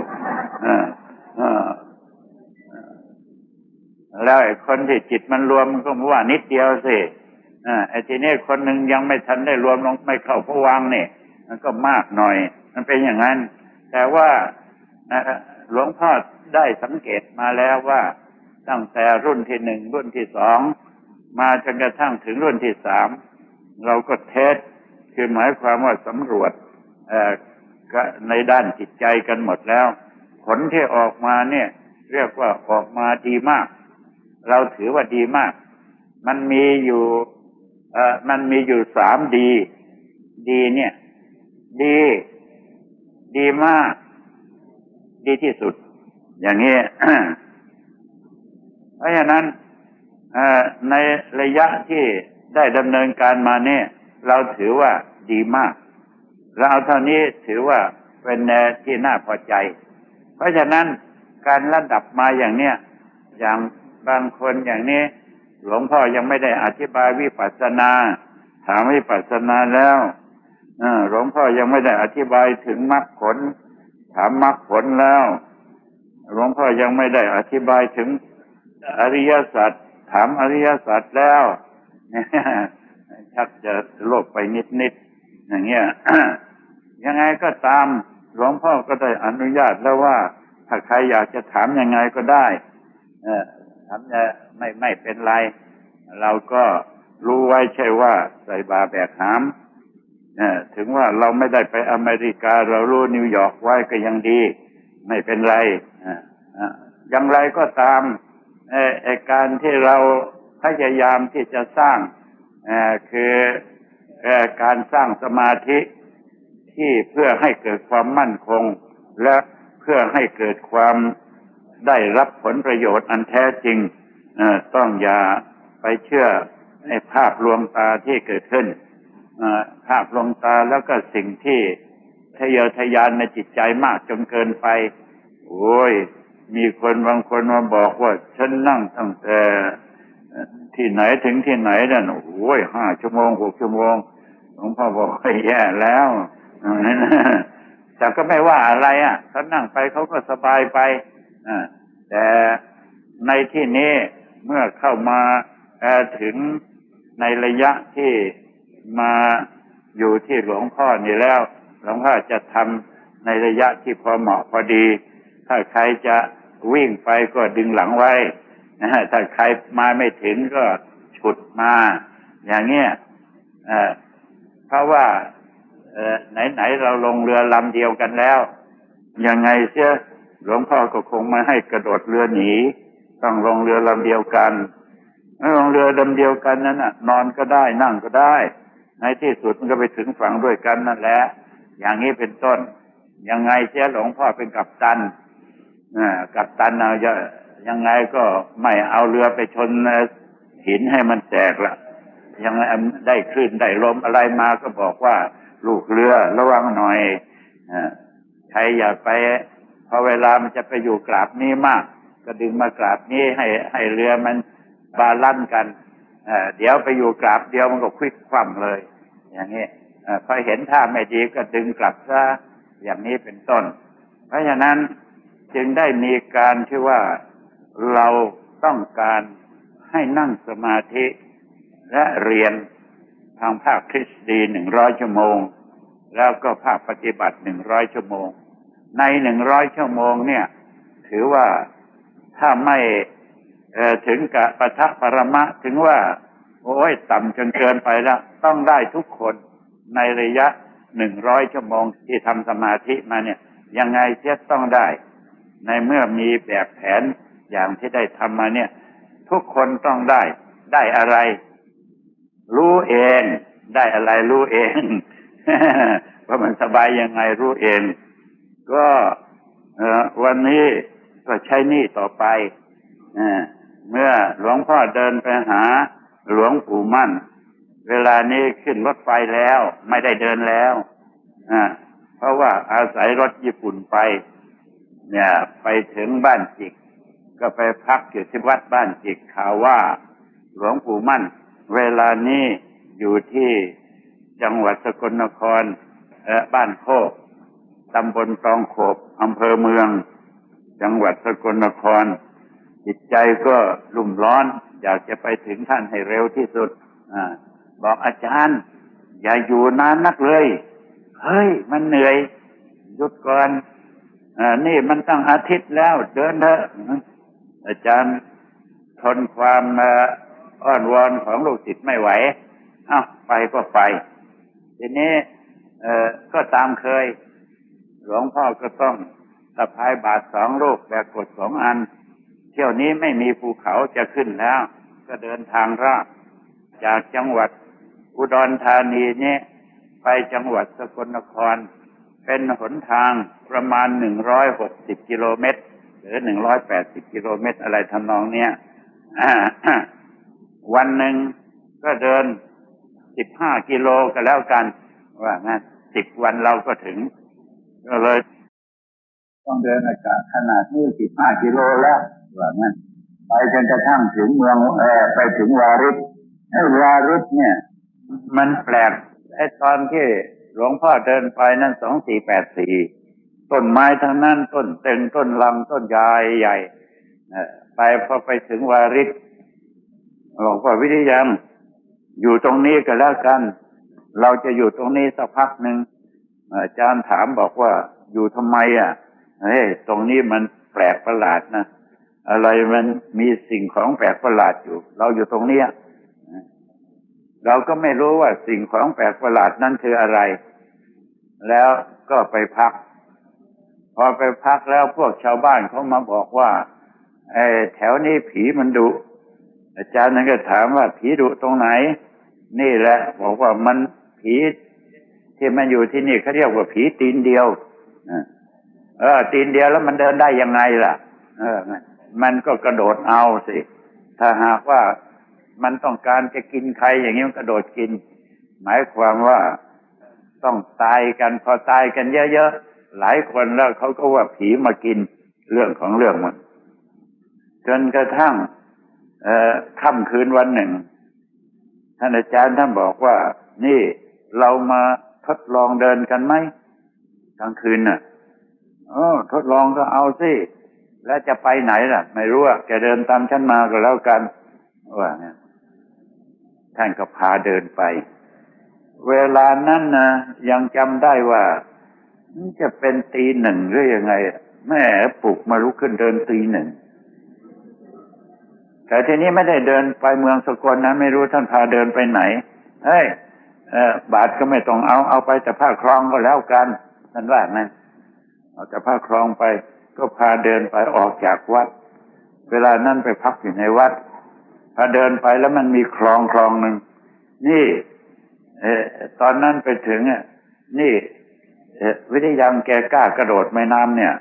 แล้วไอ้คนที่จิตมันรวมก็ว่านิดเดียวสิไอ้ทีนี้คนหนึ่งยังไม่ทันได้รวมลงไม่เข้าพวังเนี่ย มันก็มากหน่อย มันเป็นอย่างนั้น แต่ว่าหลวงพ่อได้สังเกตมาแล้วว่าตั้งแต่รุ่นที่หนึ่งรุ่นที่สองมาจนกระทั่งถึงรุ่นที่สามเราก็เทสคือหมายความว่าสำรวจในด้านจิตใจกันหมดแล้ว ผลที่ออกมาเนี่ย เรียกว่าออกมาดีมาก เราถือว่าดีมาก มันมีอยู่มันมีอยู่สามดี ดีเนี่ย ดี ดีมาก ดีที่สุด อย่างนี้เพราะฉะนั้นในระยะที่ได้ดำเนินการมาเนี่ย เราถือว่าดีมาก เราเท่านี้ถือว่าเป็นที่น่าพอใจ เพราะฉะนั้นการระดับมาอย่างเนี้ยอย่างบางคนอย่างนี้ หลวงพ่อยังไม่ได้อธิบายวิปัสสนา ถามวิปัสสนาแล้ว หลวงพ่อยังไม่ได้อธิบายถึงมรรคผล ถามมรรคผลแล้ว หลวงพ่อยังไม่ได้อธิบายถึงอริยสัจถามอริยสัจแล้วชักจะโลกไปนิดๆอย่างเงี้ยยังไงก็ตามหลวงพ่อก็ได้อนุญาตแล้วว่า ถ้าใครอยากจะถามยังไงก็ได้ถามจะไม่ไม่เป็นไร เราก็รู้ไว้ใช่ว่าใส่บาแบกหาม ถึงว่าเราไม่ได้ไปอเมริกาเรารู้นิวยอร์กไว้ก็ยังดี ไม่เป็นไรอย่างไรก็ตามไอการที่เราพยายามที่จะสร้างคือการสร้างสมาธิที่เพื่อให้เกิดความมั่นคง และเพื่อให้เกิดความได้รับผลประโยชน์อันแท้จริงต้องอย่าไปเชื่อในภาพลวงตาที่เกิดขึ้น ภาพลวงตาแล้วก็สิ่งที่ทะเยอทะยานในจิตใจมากจนเกินไป โอ้ย มีคนบางคนมาบอกว่า ฉันนั่งตั้งแต่ที่ไหนถึงที่ไหนนั่นโอ้ยห้าชั่วโมงหกชั่วโมงหลวงพ่อบอกแย่แล้วแต่ก็ไม่ว่าอะไรอะเขานั่งไปเขาก็สบายไปแต่ในที่นี้เมื่อเข้ามาถึงในระยะที่ มาอยู่ที่หลวงพ่อนี่แล้ว หลวงพ่อจะทำในระยะที่พอเหมาะพอดี ถ้าใครจะวิ่งไปก็ดึงหลังไว้ถ้าใครมาไม่ถึงก็ฉุดมา อย่างเงี้ยเพราะว่าไหนๆเราลงเรือลำเดียวกันแล้ว ยังไงเสียหลวงพ่อก็คงไม่ให้กระโดดเรือหนี ต้องลงเรือลำเดียวกันลงเรือลำเดียวกันนั้นน่ะ นอนก็ได้นั่งก็ได้ ในที่สุดมันก็ไปถึงฝั่งด้วยกันนั่นแหละ อย่างนี้เป็นต้น ยังไงเสียหลวงพ่อเป็นกัปตันกัปตันเอายังไงก็ไม่เอาเรือไปชนหินให้มันแตกละยังไงได้คลื่นได้ลมอะไรมาก็บอกว่า ลูกเรือระวังหน่อยอใครอย่าไปพอเวลามันจะไปอยู่กราบนี้มาก ก็ดึงมากราบนี้ให้ให้เรือมันบาลั่นกันเดี๋ยวไปอยู่กราบเดียวมันก็ควิกคว่ำเลย อย่างนี้พอเห็นท่าไม่ดีก็ดึงกลับซะอย่างนี้เป็นต้น เพราะฉะนั้นจึงได้มีการที่ว่าเราต้องการให้นั่งสมาธิและเรียนทางภาคทฤษฎีหนึ่งร้อยชั่วโมง แล้วก็ภาคปฏิบัติหนึ่งร้อยชั่วโมง ในหนึ่งร้อยชั่วโมงเนี่ย ถือว่าถ้าไม่ถึงกับปะทะปรมะถึงว่า โอ้ยต่ำจนเกินไปแล้ว ต้องได้ทุกคนในระยะหนึ่งร้อยชั่วโมงที่ทำสมาธิมาเนี่ย ยังไงเสียต้องได้ ในเมื่อมีแบบแผนอย่างที่ได้ทำมาเนี่ย ทุกคนต้องได้ ได้อะไร รู้เอง ได้อะไรรู้เองว่ามันสบายยังไงรู้เอง ก็วันนี้ก็ใช้นี่ต่อไปเมื่อหลวงพ่อเดินไปหา หลวงปู่มั่น เวลานี้ขึ้นรถไฟแล้ว ไม่ได้เดินแล้วเพราะว่าอาศัยรถญี่ปุ่นไป เนี่ย ไปถึงบ้านจิก ก็ไปพักอยู่ที่วัดบ้านจิกข่าวว่า หลวงปู่มั่น เวลานี้อยู่ที่จังหวัดสกลนครบ้านโคกตำบลตองโขบอำเภอเมือง จังหวัดสกลนคร จิตใจก็รุ่มร้อน อยากจะไปถึงท่านให้เร็วที่สุดอบอกอาจารย์ อย่าอยู่นานนักเลย เฮ้ย มันเหนื่อยหยุดก่อนอนี่มันตั้งอาทิตย์แล้ว เดินเถอะอาจารย์ทนความอ้อนวอนของลูกศิษย์ไม่ไหว เอาไปก็ไป ทีนี้ก็ตามเคย หลวงพ่อก็ต้องสะพายบาทสองลูกแบกกดสองอัน เที่ยวนี้ไม่มีภูเขาจะขึ้นแล้ว ก็เดินทางราบจากจังหวัดอุดรธานีนี้ไปจังหวัดสกลนคร เป็นหนทางประมาณหนึ่งร้อยหกสิบกิโลเมตร หรือหนึ่งร้อยแปดสิบกิโลเมตรอะไรทำนองเนี้ยวันหนึ่งก็เดินสิบห้ากิโลก็แล้วกัน ว่างั้นสิบวันเราก็ถึง ก็เลย ต้องเดินอากาศขนาดนี้สิบห้ากิโลแล้ว ว่างั้นไปจนกระทั่งถึงเมืองเออไปถึงวาริศวาริศเนี่ย มันแปลกไอ้ตอนที่หลวงพ่อเดินไปนั่นสองสี่แปดสี่ต้นไม้ทั้งนั้นต้นเต็งต้นลำต้นใหญ่ใหญ่ไปพอไปถึงวาริศหลวงพ่อวิทยามอยู่ตรงนี้ก็แล้วกัน เราจะอยู่ตรงนี้สักพักหนึ่งอาจารย์ถามบอกว่าอยู่ทำไมอะเฮ้ยตรงนี้มันแปลกประหลาดนะ อะไรมันมีสิ่งของแปลกประหลาดอยู่ เราอยู่ตรงเนี้ยเราก็ไม่รู้ว่าสิ่งของแปลกประหลาดนั้นคืออะไร แล้วก็ไปพัก พอไปพักแล้วพวกชาวบ้านเขามาบอกว่าไอ้แถวนี้ผีมันดุ อาจารย์นั้นก็ถามว่าผีดุตรงไหน นี่แหละ บอกว่ามันผีที่มันอยู่ที่นี่เขาเรียกว่าผีตีนเดียวเออตีนเดียวแล้วมันเดินได้ยังไงล่ะ เออ มันก็กระโดดเอาสิ ถ้าหากว่ามันต้องการจะกินใครอย่างนี้มันกระโดดกิน หมายความว่าต้องตายกันพอตายกันเยอะๆหลายคนแล้วเขาก็ว่าผีมากินเรื่องของเรื่องมันจนกระทั่งค่ำคืนวันหนึ่งท่านอาจารย์ท่านบอกว่า นี่เรามาทดลองเดินกันไหมกลางคืนน่ะอ๋อทดลองก็เอาสิ แล้วจะไปไหนล่ะ ไม่รู้อะแกเดินตามฉันมาก็แล้วกันว่าเนี่ยท่านก็พาเดินไป เวลานั้นนะยังจำได้ว่าจะเป็นตีหนึ่งหรือยังไง แม่ปลุกมาลุกขึ้นเดินตีหนึ่งแต่ทีนี้ไม่ได้เดินไปเมืองสกลนะไม่รู้ท่านพาเดินไปไหนเฮ้ยบาทก็ไม่ต้องเอาเอาไปแต่ผ้าคลองก็แล้วกันท่นว่านะเอาแต่ผ้าคลองไป ก็พาเดินไปออกจากวัด เวลานั้นไปพักอยู่ในวัดพอเดินไปแล้วมันมีคลองคลองหนึ่งนี่เอตอนนั้นไปถึงอะนี่วิทยังแกกล้ากระโดดแม่น้ำเนี่ย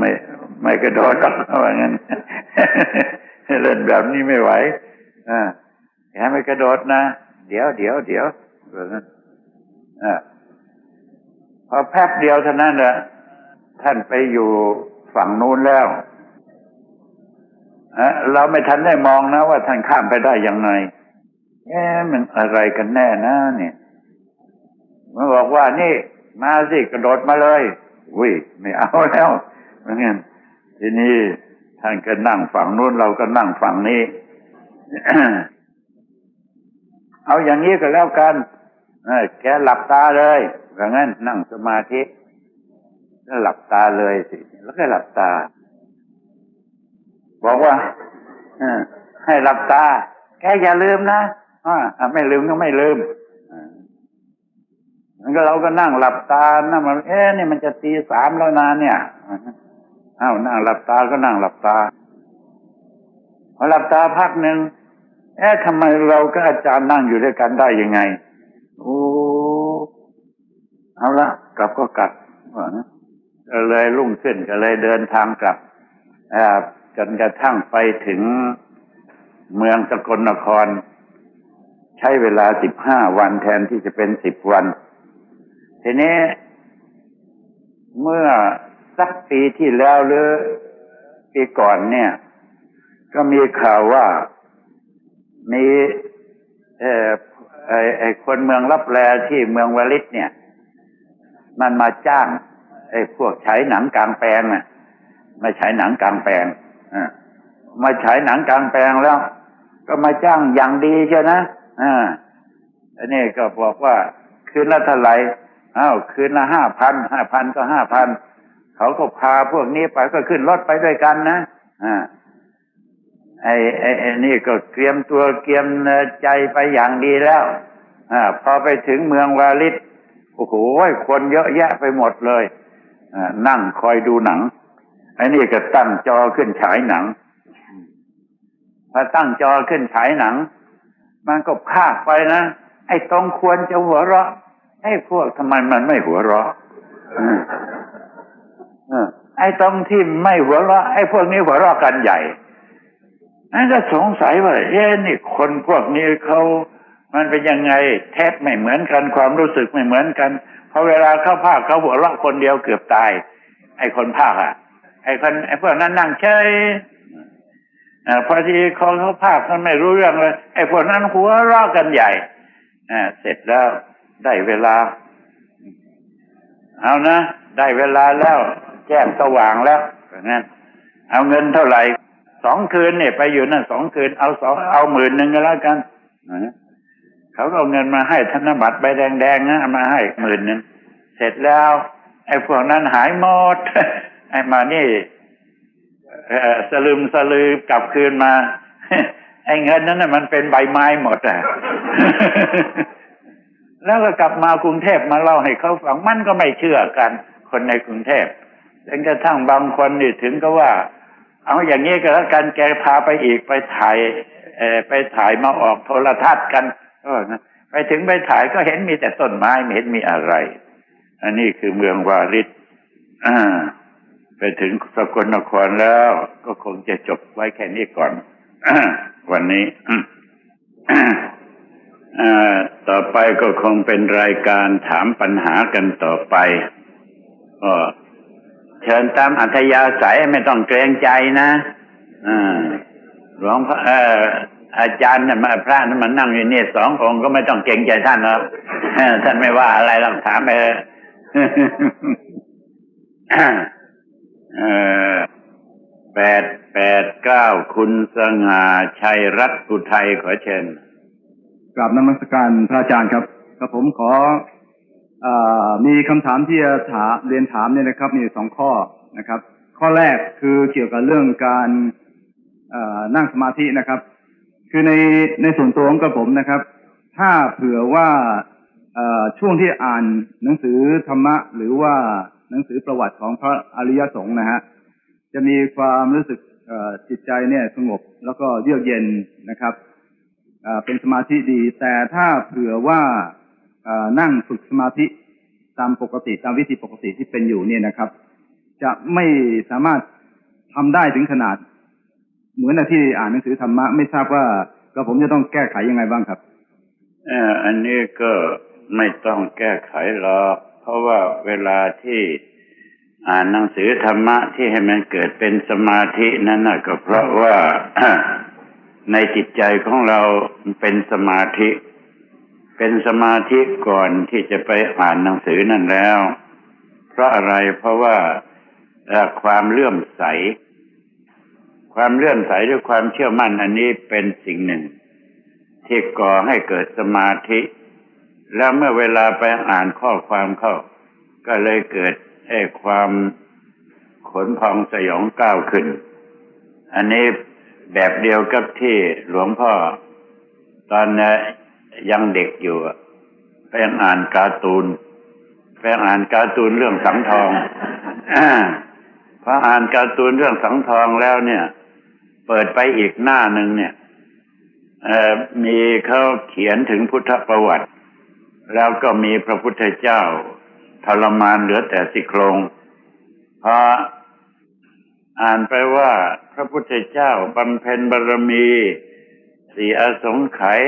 ไม่ไม่กระโดดก็ว่างั้นเล่นแบบนี้ไม่ไหวอ่าแกไม่กระโดดนะ เดี๋ยวเดี๋ยวเดี๋ยวอ่าพอแป๊บเดียวเท่านั้นแหละ ท่านไปอยู่ฝั่งนู้นแล้วเราไม่ทันได้มองนะว่าท่านข้ามไปได้ยังไงเอ๊ะมันอะไรกันแน่นะเนี่ยมันบอกว่านี่ มาสิกระโดดมาเลยอุ้ยไม่เอาแล้วเหมือนกันทีนี้ท่านก็นั่งฝั่งนู้นเราก็นั่งฝั่งนี้ เอาอย่างนี้ก็แล้วกันแกหลับตาเลยอย่างนั้นนั่งสมาธิ แล้วหลับตาเลยสิ แล้วก็หลับตา บอกว่าให้หลับตา แกอย่าลืมนะอ่าไม่ลืมก็ไม่ลืมมันก็เราก็นั่งหลับตานั่งมาเอ๊ะนี่มันจะตีสามแล้วนานเนี่ยอ้าวนั่งหลับตาก็นั่งหลับตาพอหลับตาพักหนึ่งเอ๊ะทำไมเราก็อาจารย์นั่งอยู่ด้วยกันได้ยังไง โอ้ เอาละกลับก็กลับก็ เลยรุ่งขึ้นก็เลยเดินทางกลับจนกระทั่งไปถึงเมืองสกลนคร ใช้เวลาสิบห้าวันแทนที่จะเป็นสิบวัน ทีนี้ เมื่อสักปีที่แล้วหรือปีก่อนเนี่ย ก็มีข่าวว่ามีเอ่อไอ้ไอ้คนเมืองรับแลที่เมืองวลิตเนี่ย มันมาจ้าง ไอ้พวกใช้หนังกลางแปลงน่ะมาใช้หนังกลางแปลงอมาฉายหนังกลางแปลงแล้ว ก็มาจ้างอย่างดีใช่นะอ่าอันนี้ก็บอกว่าคืนละเท่าไหร่อ้าวคืนละห้าพันห้าพันก็ห้าพันเขาก็พาพวกนี้ไปก็ขึ้นรถไปด้วยกันนะอ่าไอ้ไอ้ไอ้นี่ก็เตรียมตัวเตรียมใจไปอย่างดีแล้วอ่าพอไปถึงเมืองวาลิตโอ้โหคนเยอะแยะไปหมดเลย นั่งคอยดูหนังไอ้นี่ก็ตั้งจอขึ้นฉายหนังพอตั้งจอขึ้นฉายหนัง มันก็พากไปนะไอ้ตรงควรจะหัวเราะไอ้พวกทำไมมันไม่หัวเราะไอ้ตรงที่ไม่หัวเราะไอ้พวกนี้หัวเราะกันใหญ่นั่นก็สงสัยว่าเอ๊ะนี่คนพวกนี้เขามันเป็นยังไง แทบไม่เหมือนกันความรู้สึกไม่เหมือนกัน พอเวลาเข้าภาคเขาหัวเราะคนเดียวเกือบตาย ไอ้คนภาคอะ ไอ้คนไอ้พวกนั้นนั่งเฉยอพอทีเขาเขาภาพเขาไม่รู้เรื่องเลย ไอ้พวกนั้นหัวรอกันใหญ่เสร็จแล้วได้เวลา เอานะได้เวลาแล้วแจ้งสว่างแล้วงั้นเอาเงินเท่าไหร่สองคืนเนี่ยไปอยู่นั่นสองคืน เอาสองเอาหมื่นหนึ่งก็แล้วกัน เขาเอาเงินมาให้ธนบัตรใบแดงๆนะมาให้หมื่นนึงเสร็จแล้ว ไอ้พวกนั้นหายหมดไอ้มานี่สลืมสลือกลับคืนมา ไอ้เงินนั้นน่ะมันเป็นใบไม้หมดอะแล้วก็กลับมากรุงเทพมาเล่าให้เขาฟังมันก็ไม่เชื่อกัน คนในกรุงเทพจนกระทั่งบางคนนี่ถึงก็ว่า เอาอย่างนี้ก็แล้วกันแกพาไปอีกไปถ่ายไปถ่ายมาออกโทรทัศน์กัน นะไปถึงไปถ่ายก็เห็นมีแต่ต้นไม้ไม่เห็นมีอะไร อันนี้คือเมืองวาริศอ่าไปถึงสกลนครแล้ว ก็คงจะจบไว้แค่นี้ก่อนอวันนี้ต่อไปก็คงเป็นรายการถามปัญหากันต่อไปก็เชิญตามอัธยาศัยไม่ต้องเกรงใจนะหลวงพ่อ อาจารย์เนี่ยมาพระนั่นมานั่งอยู่นี่สององค์ก็ไม่ต้องเกรงใจท่านหรอกท่านไม่ว่าอะไรลองถามไปแปดแปดเก้าคุณสง่าชัยรัตอุทัยขอเชิญกราบนมัสการพระอาจารย์ครับกระผมขออมีคำถามที่จะถามเรียนถามเนี่ยนะครับ มีสองข้อนะครับ ข้อแรกคือเกี่ยวกับเรื่องการนั่งสมาธินะครับ คือในในส่วนตัวของกระผมนะครับ ถ้าเผื่อว่าช่วงที่อ่านหนังสือธรรมะ หรือว่าหนังสือประวัติของพระอริยสงฆ์นะฮะจะมีความรู้สึกจิตใจเนี่ยสงบแล้วก็เยือกเย็นนะครับเป็นสมาธิดี แต่ถ้าเผื่อว่านั่งฝึกสมาธิตามปกติตามวิธีปกติที่เป็นอยู่เนี่ยนะครับ จะไม่สามารถทำได้ถึงขนาด เหมือนที่อ่านหนังสือธรรมะไม่ทราบว่าก็ผมจะต้องแก้ไขยังไงบ้างครับออันนี้ก็ไม่ต้องแก้ไขหรอกเพราะว่าเวลาที่อ่านหนังสือธรรมะที่ให้มันเกิดเป็นสมาธินั้นนะก็เพราะว่าในจิตใจของเราเป็นสมาธิ เป็นสมาธิก่อนที่จะไปอ่านหนังสือนั่นแล้ว เพราะอะไรเพราะว่าความเลื่อมใส ความเลื่อมใสด้วยความเชื่อมั่นอันนี้เป็นสิ่งหนึ่ง ที่ก่อให้เกิดสมาธิ แล้วเมื่อเวลาไปอ่านข้อความเข้า ก็เลยเกิดไอ้ความขนพองสยองก้าวขึ้น อันนี้แบบเดียวกับที่หลวงพ่อ ตอนนี้ยังเด็กอยู่ไปอ่านการ์ตูนไปอ่านการ์ตูนเรื่องสังทองพออ่านการ์ตูนเรื่องสังทองแล้วเนี่ย เปิดไปอีกหน้าหนึ่งเนี่ยมีเขาเขียนถึงพุทธประวัติ แล้วก็มีพระพุทธเจ้าทรมานเหลือแต่สิโครงพออ่านไปว่าพระพุทธเจ้าบำเพ็ญบารมี สี่อสงไขย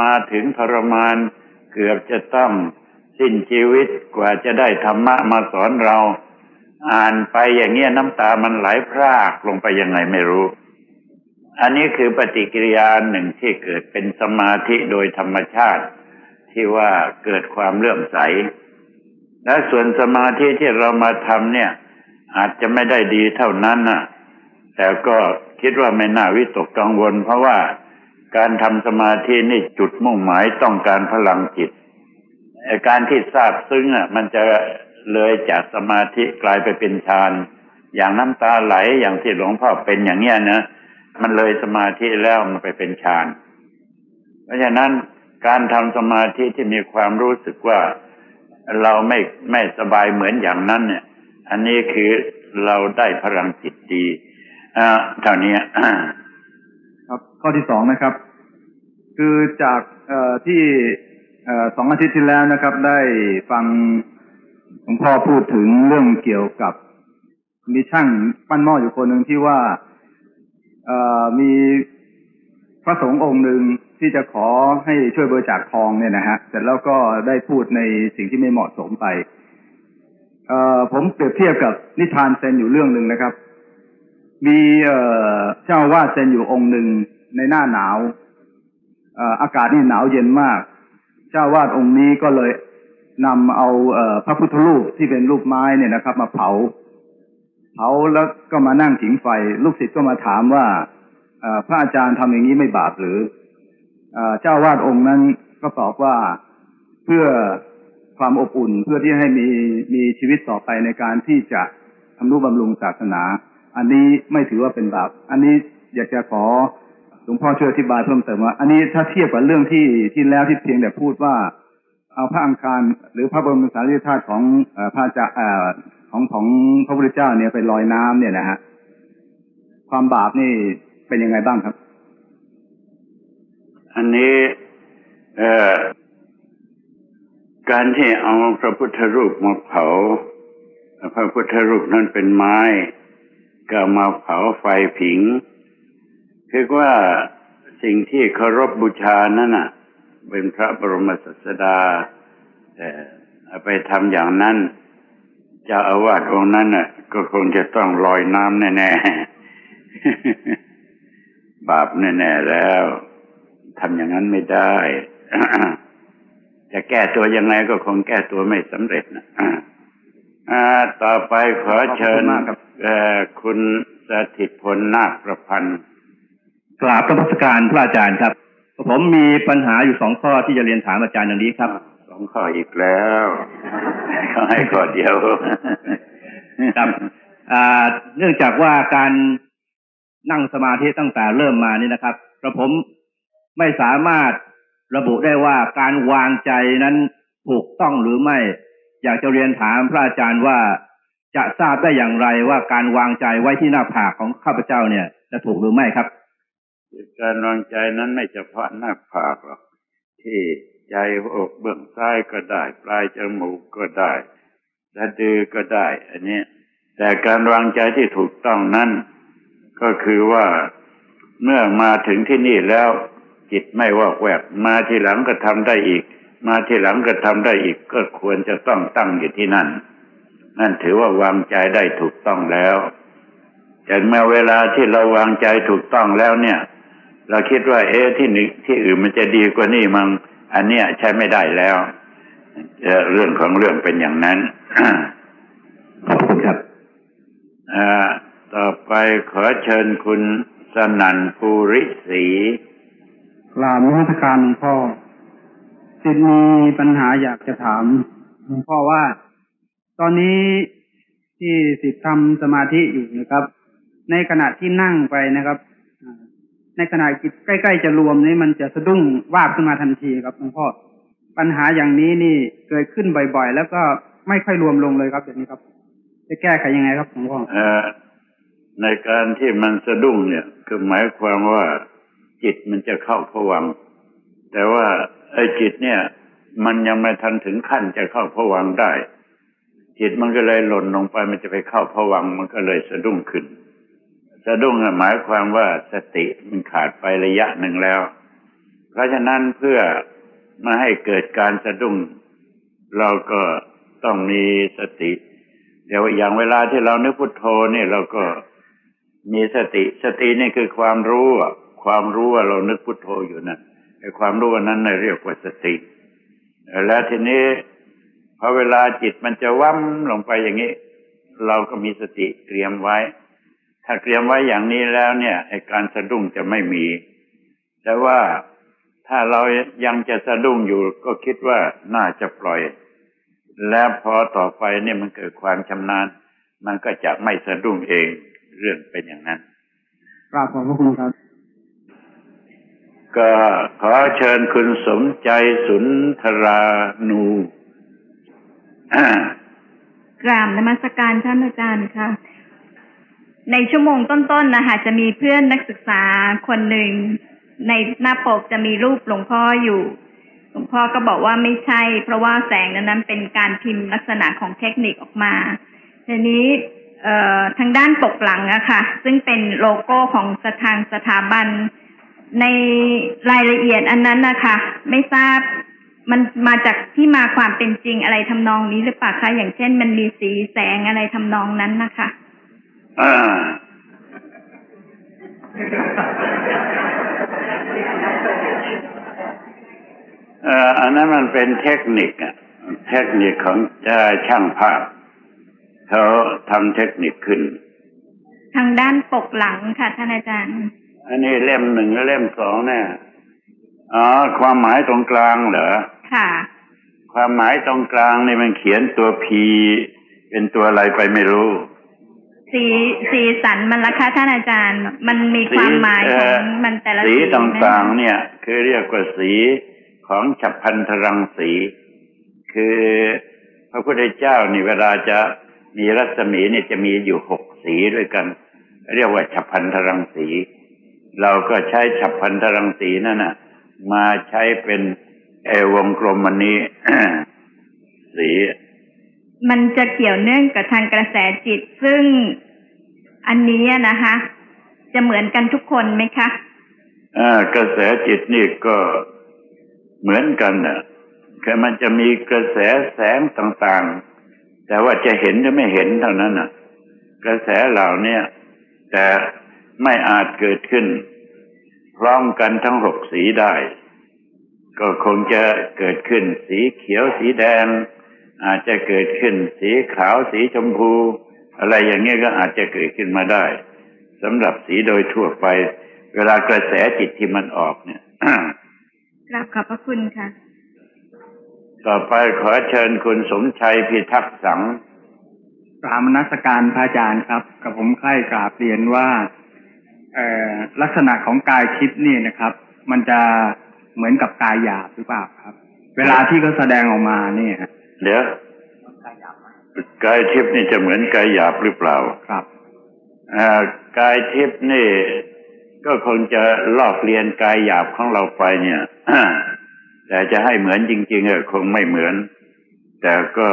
มาถึงทรมานเกือบจะต้องสิ้นชีวิตกว่าจะได้ธรรมะมาสอนเรา อ่านไปอย่างเงี้ยน้ำตามันไหลพรากลงไปยังไงไม่รู้ อันนี้คือปฏิกิริยาหนึ่งที่เกิดเป็นสมาธิโดยธรรมชาติ ที่ว่าเกิดความเลื่อมใส และส่วนสมาธิที่เรามาทำเนี่ย อาจจะไม่ได้ดีเท่านั้นนะแต่ก็คิดว่าไม่น่าวิตกกังวล เพราะว่าการทำสมาธินี่จุดมุ่งหมายต้องการพลังจิต การที่ทราบซึ้งอะ มันจะเลยจากสมาธิกลายไปเป็นฌานอย่างน้ำตาไหลอย่างที่หลวงพ่อเป็นอย่างเนี้ยนะ มันเลยสมาธิแล้วมันไปเป็นฌาน เพราะฉะนั้นการทำสมาธิที่มีความรู้สึกว่าเราไม่ไม่สบายเหมือนอย่างนั้น เนี่ย อันนี้คือเราได้พลังจิตดีอ่าเท่านี้ครับข้อที่สองนะครับ คือจากเอ่อที่เอ่อสองอาทิตย์ที่แล้วนะครับ ได้ฟังหลวงพ่อพูดถึงเรื่องเกี่ยวกับมีช่างปั้นหม้ออยู่คนหนึ่งที่ว่า มีพระสงฆ์องค์หนึ่งที่จะขอให้ช่วยบริจาคทองเนี่ยนะฮะเสร็จแล้วก็ได้พูดในสิ่งที่ไม่เหมาะสมไปผมเปรียบเทียบกับนิทานเซนอยู่เรื่องหนึ่งนะครับ มีเจ้าวาดเซนอยู่องค์หนึ่งในหน้าหนาวอากาศนี่หนาวเย็นมาก เจ้าวาดองค์นี้ก็เลยนำเอาพระพุทธรูปที่เป็นรูปไม้เนี่ยนะครับ มาเผา เผาแล้วก็มานั่งผิงไฟ ลูกศิษย์ก็มาถามว่าพระอาจารย์ทำอย่างนี้ไม่บาปหรือเจ้าวาดองค์นั้นก็ตอบว่าเพื่อความอบอุ่นเพื่อที่ให้มีมีชีวิตต่อไปในการที่จะทำนุบำรุงศาสนา อันนี้ไม่ถือว่าเป็นบาป อันนี้อยากจะขอหลวงพ่อช่วยอธิบายเพิ่มเติมว่า อันนี้ถ้าเทียบกับเรื่องที่ที่แล้วที่เพียงแต่พูดว่า เอาพระอังคารหรือพระบรมสารีริกธาตุของพระจะเอ่อ ของของพระพุทธเจ้าเนี่ยไปลอยน้ำเนี่ยนะฮะความบาปนี่เป็นยังไงบ้างครับ อันนี้เอ่อการที่เอาพระพุทธรูปมาเผา พระพุทธรูปนั้นเป็นไม้ ก็มาเผาไฟผิงคือว่าสิ่งที่เคารพบบูชานั่นน่ะ เป็นพระบรมศาสดาแต่อไปทำอย่างนั้น จะอาวาสองค์นั้นน่ะ ก็คงจะต้องลอยน้ำแน่ๆ บาปแน่ๆแล้วทำอย่างนั้นไม่ได้จะแก้ตัวยังไงก็คงแก้ตัวไม่สำเร็จนะอ่าต่อไปขอเชิญขอบคุณมากครับเอ่อคุณสถิตพลนาคประพันธ์กราบธรรมสการพระอาจารย์ครับ ผมมีปัญหาอยู่สองข้อที่จะเรียนถามอาจารย์อย่างนี้ครับส องข้ออีกแล้วเขาให้ข้อเดียวครับอ่าเนื่องจากว่าการนั่งสมาธิตั้งแต่เริ่มมานี่นะครับกระผมไม่สามารถระบุได้ว่าการวางใจนั้นถูกต้องหรือไม่ อยากจะเรียนถามพระอาจารย์ว่าจะทราบได้อย่างไรว่าการวางใจไว้ที่หน้าผากของข้าพเจ้าเนี่ย จะถูกหรือไม่ครับ การวางใจนั้นไม่เฉพาะหน้าผากหรอกที่ ใจหัวอกเบื้องซ้ายก็ได้ ปลายจมูกก็ได้สะดือก็ได้ อันนี้แต่การวางใจที่ถูกต้องนั้นก็คือว่าเมื่อมาถึงที่นี่แล้ว จิตไม่วอกแวก มาทีหลังก็ทำได้อีก มาทีหลังก็ทำได้อีก ก็ควรจะต้องตั้งอยู่ที่นั่น นั่นถือว่าวางใจได้ถูกต้องแล้วแต่เมื่อเวลาที่เราวางใจถูกต้องแล้วเนี่ย เราคิดว่า เอ๊ะที่นึงที่อื่นมันจะดีกว่านี่มั้ง อันเนี้ยใช้ไม่ได้แล้วเอ่อเรื่องของเรื่องเป็นอย่างนั้นขอบคุณครับอ่าต่อไปขอเชิญคุณสนันภูริศรีกราบนมัสการหลวงพ่อสิทธิ์มีปัญหาอยากจะถามหลวงพ่อว่า ตอนนี้ที่สิทธิ์ทำสมาธิอยู่นะครับ ในขณะที่นั่งไปนะครับอ่า ในขณะจิตใกล้ๆจะรวมนี้มันจะสะดุ้งวาบขึ้นมาทันทีครับหลวงพ่อปัญหาอย่างนี้นี่เกิดขึ้นบ่อยๆ แล้วก็ไม่ค่อยรวมลงเลยครับแบบนี้ครับ จะแก้ไขยังไงครับหลวงพ่ออในการที่มันสะดุ้งเนี่ยคือหมายความว่าจิตมันจะเข้าผวังแต่ว่าไอ้จิตเนี่ย มันยังไม่ทันถึงขั้นจะเข้าผวังได้ จิตมันก็เลยหล่นลงไปมันจะไปเข้าผวังมันก็เลยสะดุ้งขึ้น สะดุ้งหมายความว่าสติมันขาดไประยะหนึ่งแล้ว เพราะฉะนั้นเพื่อไมาให้เกิดการสะดุ้ง เราก็ต้องมีสติ เดี๋ยวอย่างเวลาที่เรานึกพุทโธเนี่ยเราก็มีสติ สตินี่คือความรู้ความรู้ว่าเรานึกพุทโธอยู่นั่นไอ้ความรู้นนั้นเรียกว่าสติ แล้วทีนี้พอเวลาจิตมันจะว่ำลงไปอย่างนี้ เราก็มีสติเตรียมไว้ ถ้าเตรียมไว้อย่างนี้แล้วเนี่ยไอ้การสะดุ้งจะไม่มี แต่ว่าถ้าเรายังจะสะดุ้งอยู่ก็คิดว่าน่าจะปล่อย แล้วพอต่อไปเนี่ยมันเกิดความชำนาญ มันก็จะไม่สะดุ้งเองเรื่องเป็นอย่างนั้นกราบขอบพระคุณครับ ก็ขอเชิญคุณสมใจสุนทรานูกราบนมัสการท่านอาจารย์ค่ะ ในชั่วโมงต้นๆนะคะจะมีเพื่อนนักศึกษาคนหนึ่งในหน้าปกจะมีรูปหลวงพ่ออยู่ หลวงพ่อก็บอกว่าไม่ใช่ เพราะว่าแสงนั้นเป็นการพิมพ์ลักษณะของเทคนิคออกมาทีนี้เออทางด้านปกหลังอะค่ะ ซึ่งเป็นโลโก้ของสถานสถาบันในรายละเอียดอันนั้นนะคะ ไม่ทราบมันมาจากที่มาความเป็นจริงอะไรทำนองนี้หรือเปล่าคะอย่างเช่น มันมีสีแสงอะไรทำนองนั้นนะคะ อ่าเอ่ออันนั้นมันเป็นเทคนิคอะเทคนิคของเอ่อช่างภาพเขาทำเทคนิคขึ้น ทางด้านปกหลังค่ะท่านอาจารย์ อันนี้เล่มหนึ่งและเล่มสองเนี่ยอ๋อความหมายตรงกลางเหรอ ค่ะ ความหมายตรงกลางนี่มันเขียนตัวพีเป็นตัวอะไรไปไม่รู้ สีสีสันมันละคะท่านอาจารย์ มันมีความหมายของมันแต่ละสีไหมต่างๆ เนี่ย คือเรียกว่าสีของฉับพันธรังสี คือพระพุทธเจ้านี่เวลาจะมีรัศมีเนี่ยจะมีอยู่หกสีด้วยกัน เรียกว่าฉับพันธรังสี เราก็ใช้ฉับพันธรังสีนั่นน่ะ มาใช้เป็นเอวงกลมอันนี้สี มันจะเกี่ยวเนื่องกับทางกระแสจิต ซึ่งอันนี้นะคะ จะเหมือนกันทุกคนไหมคะอ่ากระแสจิตนี่ก็เหมือนกันน่ะคือมันจะมีกระแสแสงต่างๆ แต่ว่าจะเห็นหรือไม่เห็นเท่านั้นน่ะ กระแสเหล่านี้แต่ไม่อาจเกิดขึ้น พร้อมกันทั้งหกสีได้ ก็คงจะเกิดขึ้นสีเขียวสีแดง อาจจะเกิดขึ้นสีขาวสีชมพู อะไรอย่างเงี้ยก็อาจจะเกิดขึ้นมาได้สำหรับสีโดยทั่วไป เวลากระแสจิตที่มันออกเนี่ยกราบขอบพระคุณค่ะ ต่อไปขอเชิญคุณสมชัยพิทักษ์สังกราบนมัสการพระอาจารย์ครับ กับผมใคร่กราบเรียนว่าเอ่อลักษณะของกายทิพย์นี่นะครับ มันจะเหมือนกับกายหยาบหรือเปล่าครับ เวลาที่เขาแสดงออกมาเนี่ยฮะ เดี๋ยวกายทิพย์นี่จะเหมือนกายหยาบหรือเปล่า ครับอ่ากายทิพย์นี่ ก็คงจะลอกเลียนกายหยาบของเราไปเนี่ยแต่จะให้เหมือนจริงๆเออคงไม่เหมือน แต่ก็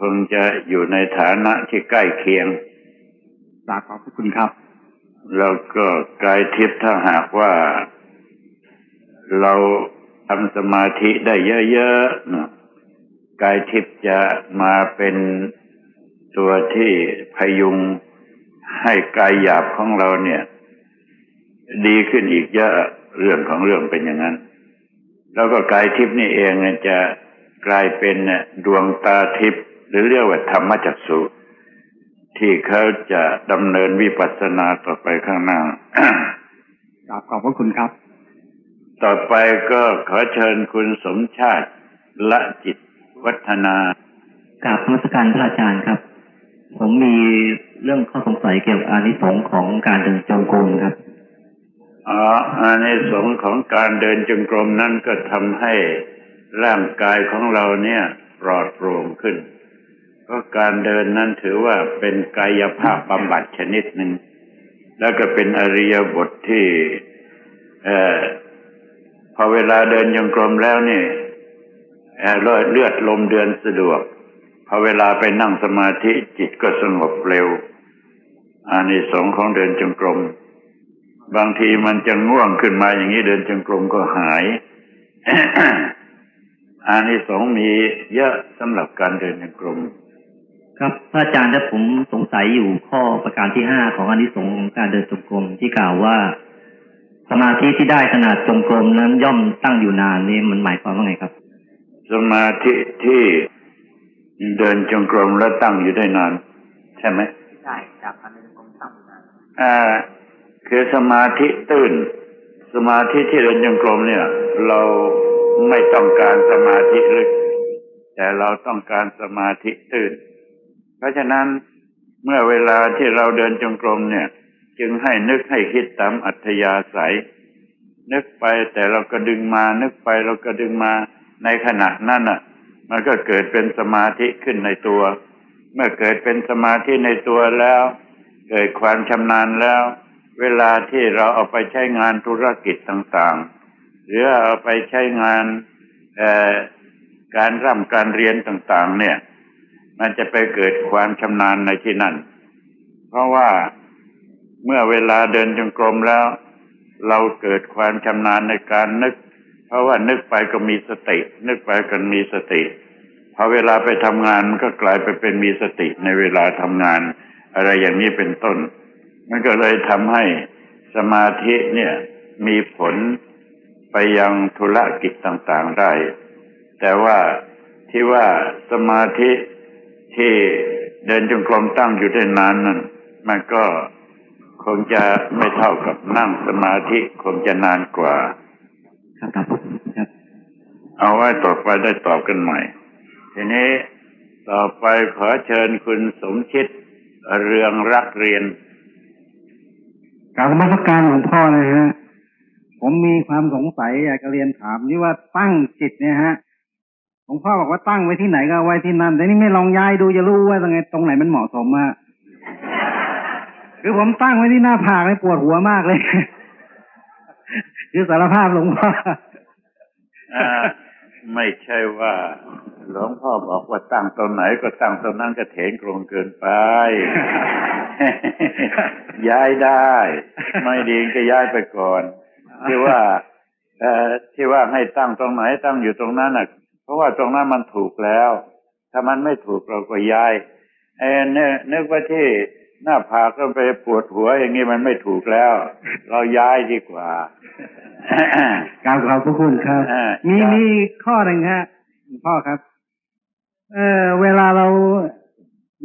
คงจะอยู่ในฐานะที่ใกล้เคียงกราบขอบพระคุณครับ แล้วก็กายทิพย์ถ้าหากว่า เราทำสมาธิได้เยอะๆนะ กายทิพย์จะมาเป็นตัวที่พยุงให้กายหยาบของเราเนี่ย ดีขึ้นอีกเยอะเรื่องของเรื่องเป็นอย่างนั้น แล้วก็กายทิพย์นี่เองเนี่ยจะกลายเป็นดวงตาทิพย์หรือเรียกว่าธรรมจักสุที่เขาจะดำเนินวิปัสสนาต่อไปข้างหน้ากราบขอบพระคุณครับ ต่อไปก็ขอเชิญคุณสมชาติละจิต วัฒนากราบนมัสการพระอาจารย์ครับ ผมมีเรื่องข้อสงสัยเกี่ยวกับอานิสงส์ของการเดินจงกรมครับอ๋ออานิสงส์ของการเดินจงกรมนั่นก็ทำให้ร่างกายของเราเนี่ยปลอดโปร่งขึ้น ก็การเดินนั้นถือว่าเป็นกายภาพบำบัดชนิดหนึ่ง แล้วก็เป็นอริยบทที่ เอ่อพอเวลาเดินจงกรมแล้วนี่เอ่อ เลือดลมเดือนสะดวกพอเวลาไปนั่งสมาธิจิตก็สงบเร็วอานิสงส์ของเดินจงกรม บางทีมันจะง่วงขึ้นมาอย่างนี้เดินจงกรมก็หายอานิสงส์มีเยอะสำหรับการเดินจงกรมครับพระอาจารย์ถ้าผมสงสัยอยู่ข้อประการที่ห้าของอานิสงส์ของการเดินจงกรมที่กล่าวว่า สมาธิที่ได้ขนาดจงกรมนั้นย่อมตั้งอยู่นานนี่มันหมายความว่าไงครับ สมาธิที่เดินจงกรมแล้วตั้งอยู่ได้นาน ใช่ไหมใช่จากการเดินจงกรมตั้งนานอ่าคือสมาธิตื้นสมาธิที่เดินจงกรมเนี่ย เราไม่ต้องการสมาธิลึก แต่เราต้องการสมาธิตื้นเพราะฉะนั้นเมื่อเวลาที่เราเดินจงกรมเนี่ย จึงให้นึกให้คิดตามอัธยาศัย นึกไปแต่เราก็ดึงมา นึกไปเราก็ดึงมา ในขณะนั้นอะ มันก็เกิดเป็นสมาธิขึ้นในตัว เมื่อเกิดเป็นสมาธิในตัวแล้ว เกิดความชำนาญแล้ว เวลาที่เราเอาไปใช้งานธุรกิจต่างๆ หรือเอาไปใช้งานการร่ำการเรียนต่าง ๆ เนี่ย มันจะไปเกิดความชำนาญในที่นั่น เพราะว่าเมื่อเวลาเดินจงกรมแล้ว เราเกิดความชำนาญในการนึก เพราะว่านึกไปก็มีสติ นึกไปก็มีสติพอเวลาไปทำงานมันก็กลายไปเป็นมีสติในเวลาทำงาน อะไรอย่างนี้เป็นต้น มันก็เลยทำให้สมาธิเนี่ยมีผลไปยังธุรกิจต่างๆได้ แต่ว่าที่ว่าสมาธิที่เดินจงกรมตั้งอยู่ได้นานนั้นมันก็คงจะไม่เท่ากับนั่งสมาธิคงจะนานกว่า ครับครับครับ เอาไว้ต่อไปได้ตอบกันใหม่ ทีนี้ต่อไปขอเชิญคุณสมชิตเรืองรักเรียนกรารมาสการหลวงพ่อเลยฮะผมมีความสงสัยอยากจะเรียนถามนี่ว่าตั้งจิตเนี่ยฮะหลวงพ่อบอกว่าตั้งไว้ที่ไหนก็เอาไว้ที่นั่นแต่นี่ไม่ลองย้ายดูจะรู้ว่าตรงไหนตรงไหนมันเหมาะสมอะคือผมตั้งไว้ที่หน้าผากเลยปวดหัวมากเลย คือสารภาพหลวงพ่ออไม่ใช่ว่า หลวงพ่อบอกว่าตั้งตรงไหนก็ตั้งตรงนั้นก็เถงกรงเกินไป ย้ายได้ ไม่ดีก็ย้ายไปก่อน ที่ว่าอที่ว่าให้ตั้งตรงไหนตั้งอยู่ตรงนั้นน่ะ เพราะว่าตรงนั้นมันถูกแล้ว ถ้ามันไม่ถูกเราก็ย้ายเออนึกนึกว่าที่ หน้าผากก็ไปปวดหัวอย่างนี้มันไม่ถูกแล้ว เราย้ายดีกว่ากราบขอบพระคุณครับอ่ามีครับมีข้อหนึ่งฮะหลวงพ่อครับ เออเวลาเรา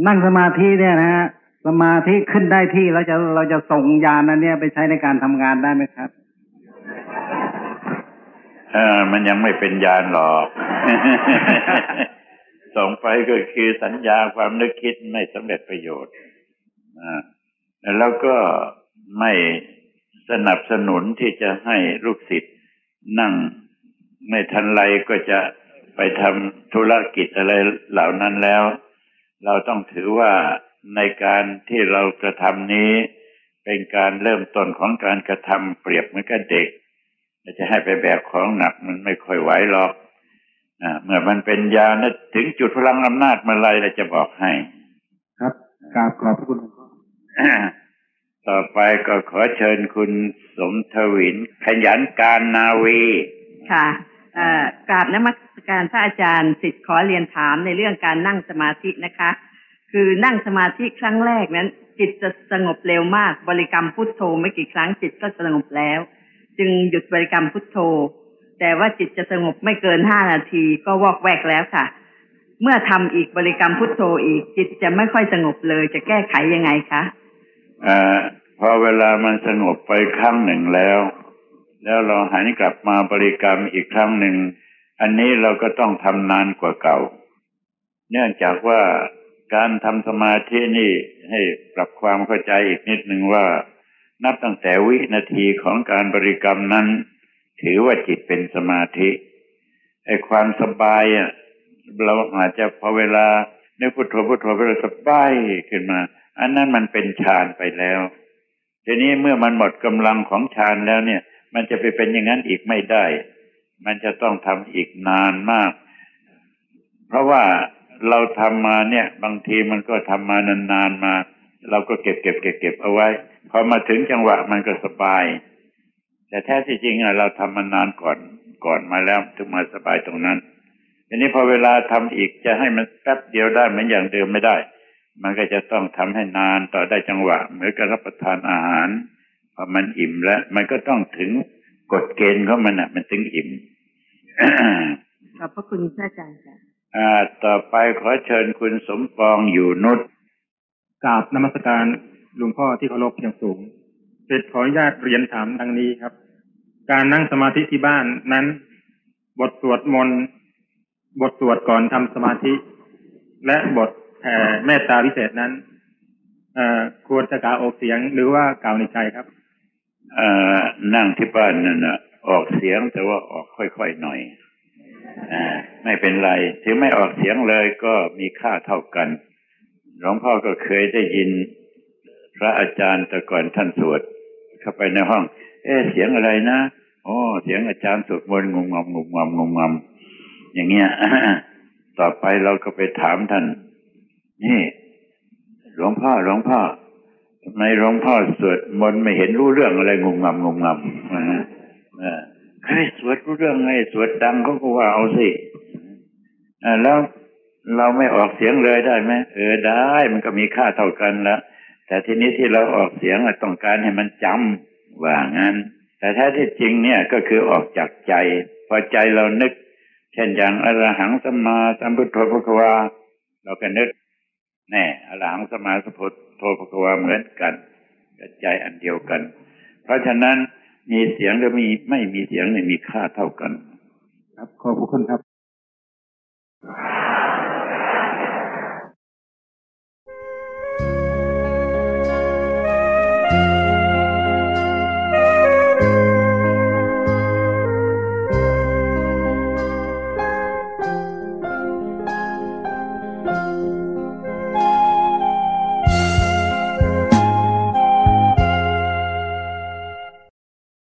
นั่งสมาธิเนี่ยนะฮะสมาธิขึ้นได้ที่เราจะเราจะส่งยานอันเนี้ยไปใช้ในการทำงานได้ไหมครับเออมันยังไม่เป็นยานหรอกส่งไปก็คือสัญญาความนึกคิดไม่สำเร็จประโยชน์อ่า แล้วก็ไม่สนับสนุนที่จะให้ลูกศิษย์นั่งไม่ทันไรก็จะไปทำธุรกิจอะไรเหล่านั้นแล้ว เราต้องถือว่าในการที่เรากระทำนี้ เป็นการเริ่มต้นของการกระทำเปรียบเหมือนกับเด็กจะให้ไปแบกของหนักมันไม่ค่อยไหวหรอกเมื่อมันเป็นยานะถึงจุดพลังอำนาจเมื่อไรเราจะบอกให้ ครับกราบขอบคุณ ต่อไปก็ขอเชิญคุณสมทวิน ขยันการนาวี ค่ะกราบนมัสการพระอาจารย์สิทธิ์ขอเรียนถามในเรื่องการนั่งสมาธินะคะ คือนั่งสมาธิครั้งแรกนั้น จิตจะสงบเร็วมาก บริกรรมพุทโธไม่กี่ครั้งจิตก็สงบแล้ว จึงหยุดบริกรรมพุทโธ แต่ว่าจิตจะสงบไม่เกินห้านาทีก็วอกแวกแล้วค่ะ เมื่อทำอีกบริกรรมพุทโธอีกจิตจะไม่ค่อยสงบเลย จะแก้ไขยังไงคะ อพอเวลามันสงบไปครั้งหนึ่งแล้ว แล้วเราหันกลับมาบริกรรมอีกครั้งหนึ่ง อันนี้เราก็ต้องทำนานกว่าเก่า เนื่องจากว่าการทำสมาธินี่ให้ปรับความเข้าใจอีกนิดหนึ่งว่า นับตั้งแต่วินาทีของการบริกรรมนั้น ถือว่าจิตเป็นสมาธิไอ้ความสบายอะเราอาจจะพอเวลาในกพุทโธพุทโธไปเราสบายขึ้นมา อันนั้นมันเป็นฌานไปแล้ว ทีนี้เมื่อมันหมดกำลังของฌานแล้วเนี่ย มันจะไปเป็นอย่างนั้นอีกไม่ได้ มันจะต้องทำอีกนานมาก เพราะว่าเราทำมาเนี่ย บางทีมันก็ทำมานานๆมา เราก็เก็บเก็บเก็บเก็บเอาไว้ พอมาถึงจังหวะมันก็สบาย แต่แท้ที่จริงอะเราทำมานานก่อนก่อนมาแล้วถึงมาสบายตรงนั้นทีนี้พอเวลาทำอีกจะให้มันแป๊บเดียวได้เหมือนอย่างเดิมไม่ได้ มันก็จะต้องทำให้นานต่อได้จังหวะ เหมือนกับรับประทานอาหารพอมันอิ่มแล้ว มันก็ต้องถึงกฎเกณฑ์ของมันอะ มันถึงอิ่มขอบพระคุณพระอาจารย์ค่ะอ่า ต่อไปขอเชิญคุณสมปองอยู่นุชกราบนมัสการหลวงพ่อที่เคารพอย่างสูงเสร็จขออนุญาตเรียนถามดังนี้ครับ การนั่งสมาธิที่บ้านนั้น บทสวดมนต์บทสวดก่อนทำสมาธิ และบทแผ่ เมตตาพิเศษนั้นควรจะกล่าวออกเสียงหรือว่ากล่าวในใจครับนั่งที่บ้านนั่นออกเสียงแต่ว่าออกค่อยๆหน่อยอไม่เป็นไรถึงไม่ออกเสียงเลยก็มีค่าเท่ากันหลวงพ่อก็เคยได้ยิน พระอาจารย์แต่ก่อนท่านสวดเข้าไปในห้อง เอ๊เสียงอะไรนะโอ้เสียงอาจารย์สวดมนต์งงงงงงงงงมอย่างเงี้ยต่อไปเราก็ไปถามท่าน นี่หลวงพ่อหลวงพ่อทำไมหลวงพ่อสวดมนต์ไม่เห็นรู้เรื่องอะไรงงงงงงอ่าเออเฮ้ยสวดรู้เรื่องไงสวดดังเขาก็ว่าเอาสิแล้วเราไม่ออกเสียงเลยได้ไหมเออได้ มันก็มีค่าเท่ากันแล้วแต่ทีนี้ที่เราออกเสียงต้องการให้มันจำว่างั้น แต่แท้ที่จริงเนี่ยก็คือออกจากใจ พอใจเรานึก เช่นอย่างอรหังสัมมาสัมพุทโธพระควาเราก็นึก แน่หลังสมาสพโทภควาเหมือนกันกระจายอันเดียวกัน เพราะฉะนั้นมีเสียงหรือมีไม่มีเสียงเนี่ยมีค่าเท่ากัน ครับขอบคุณครับ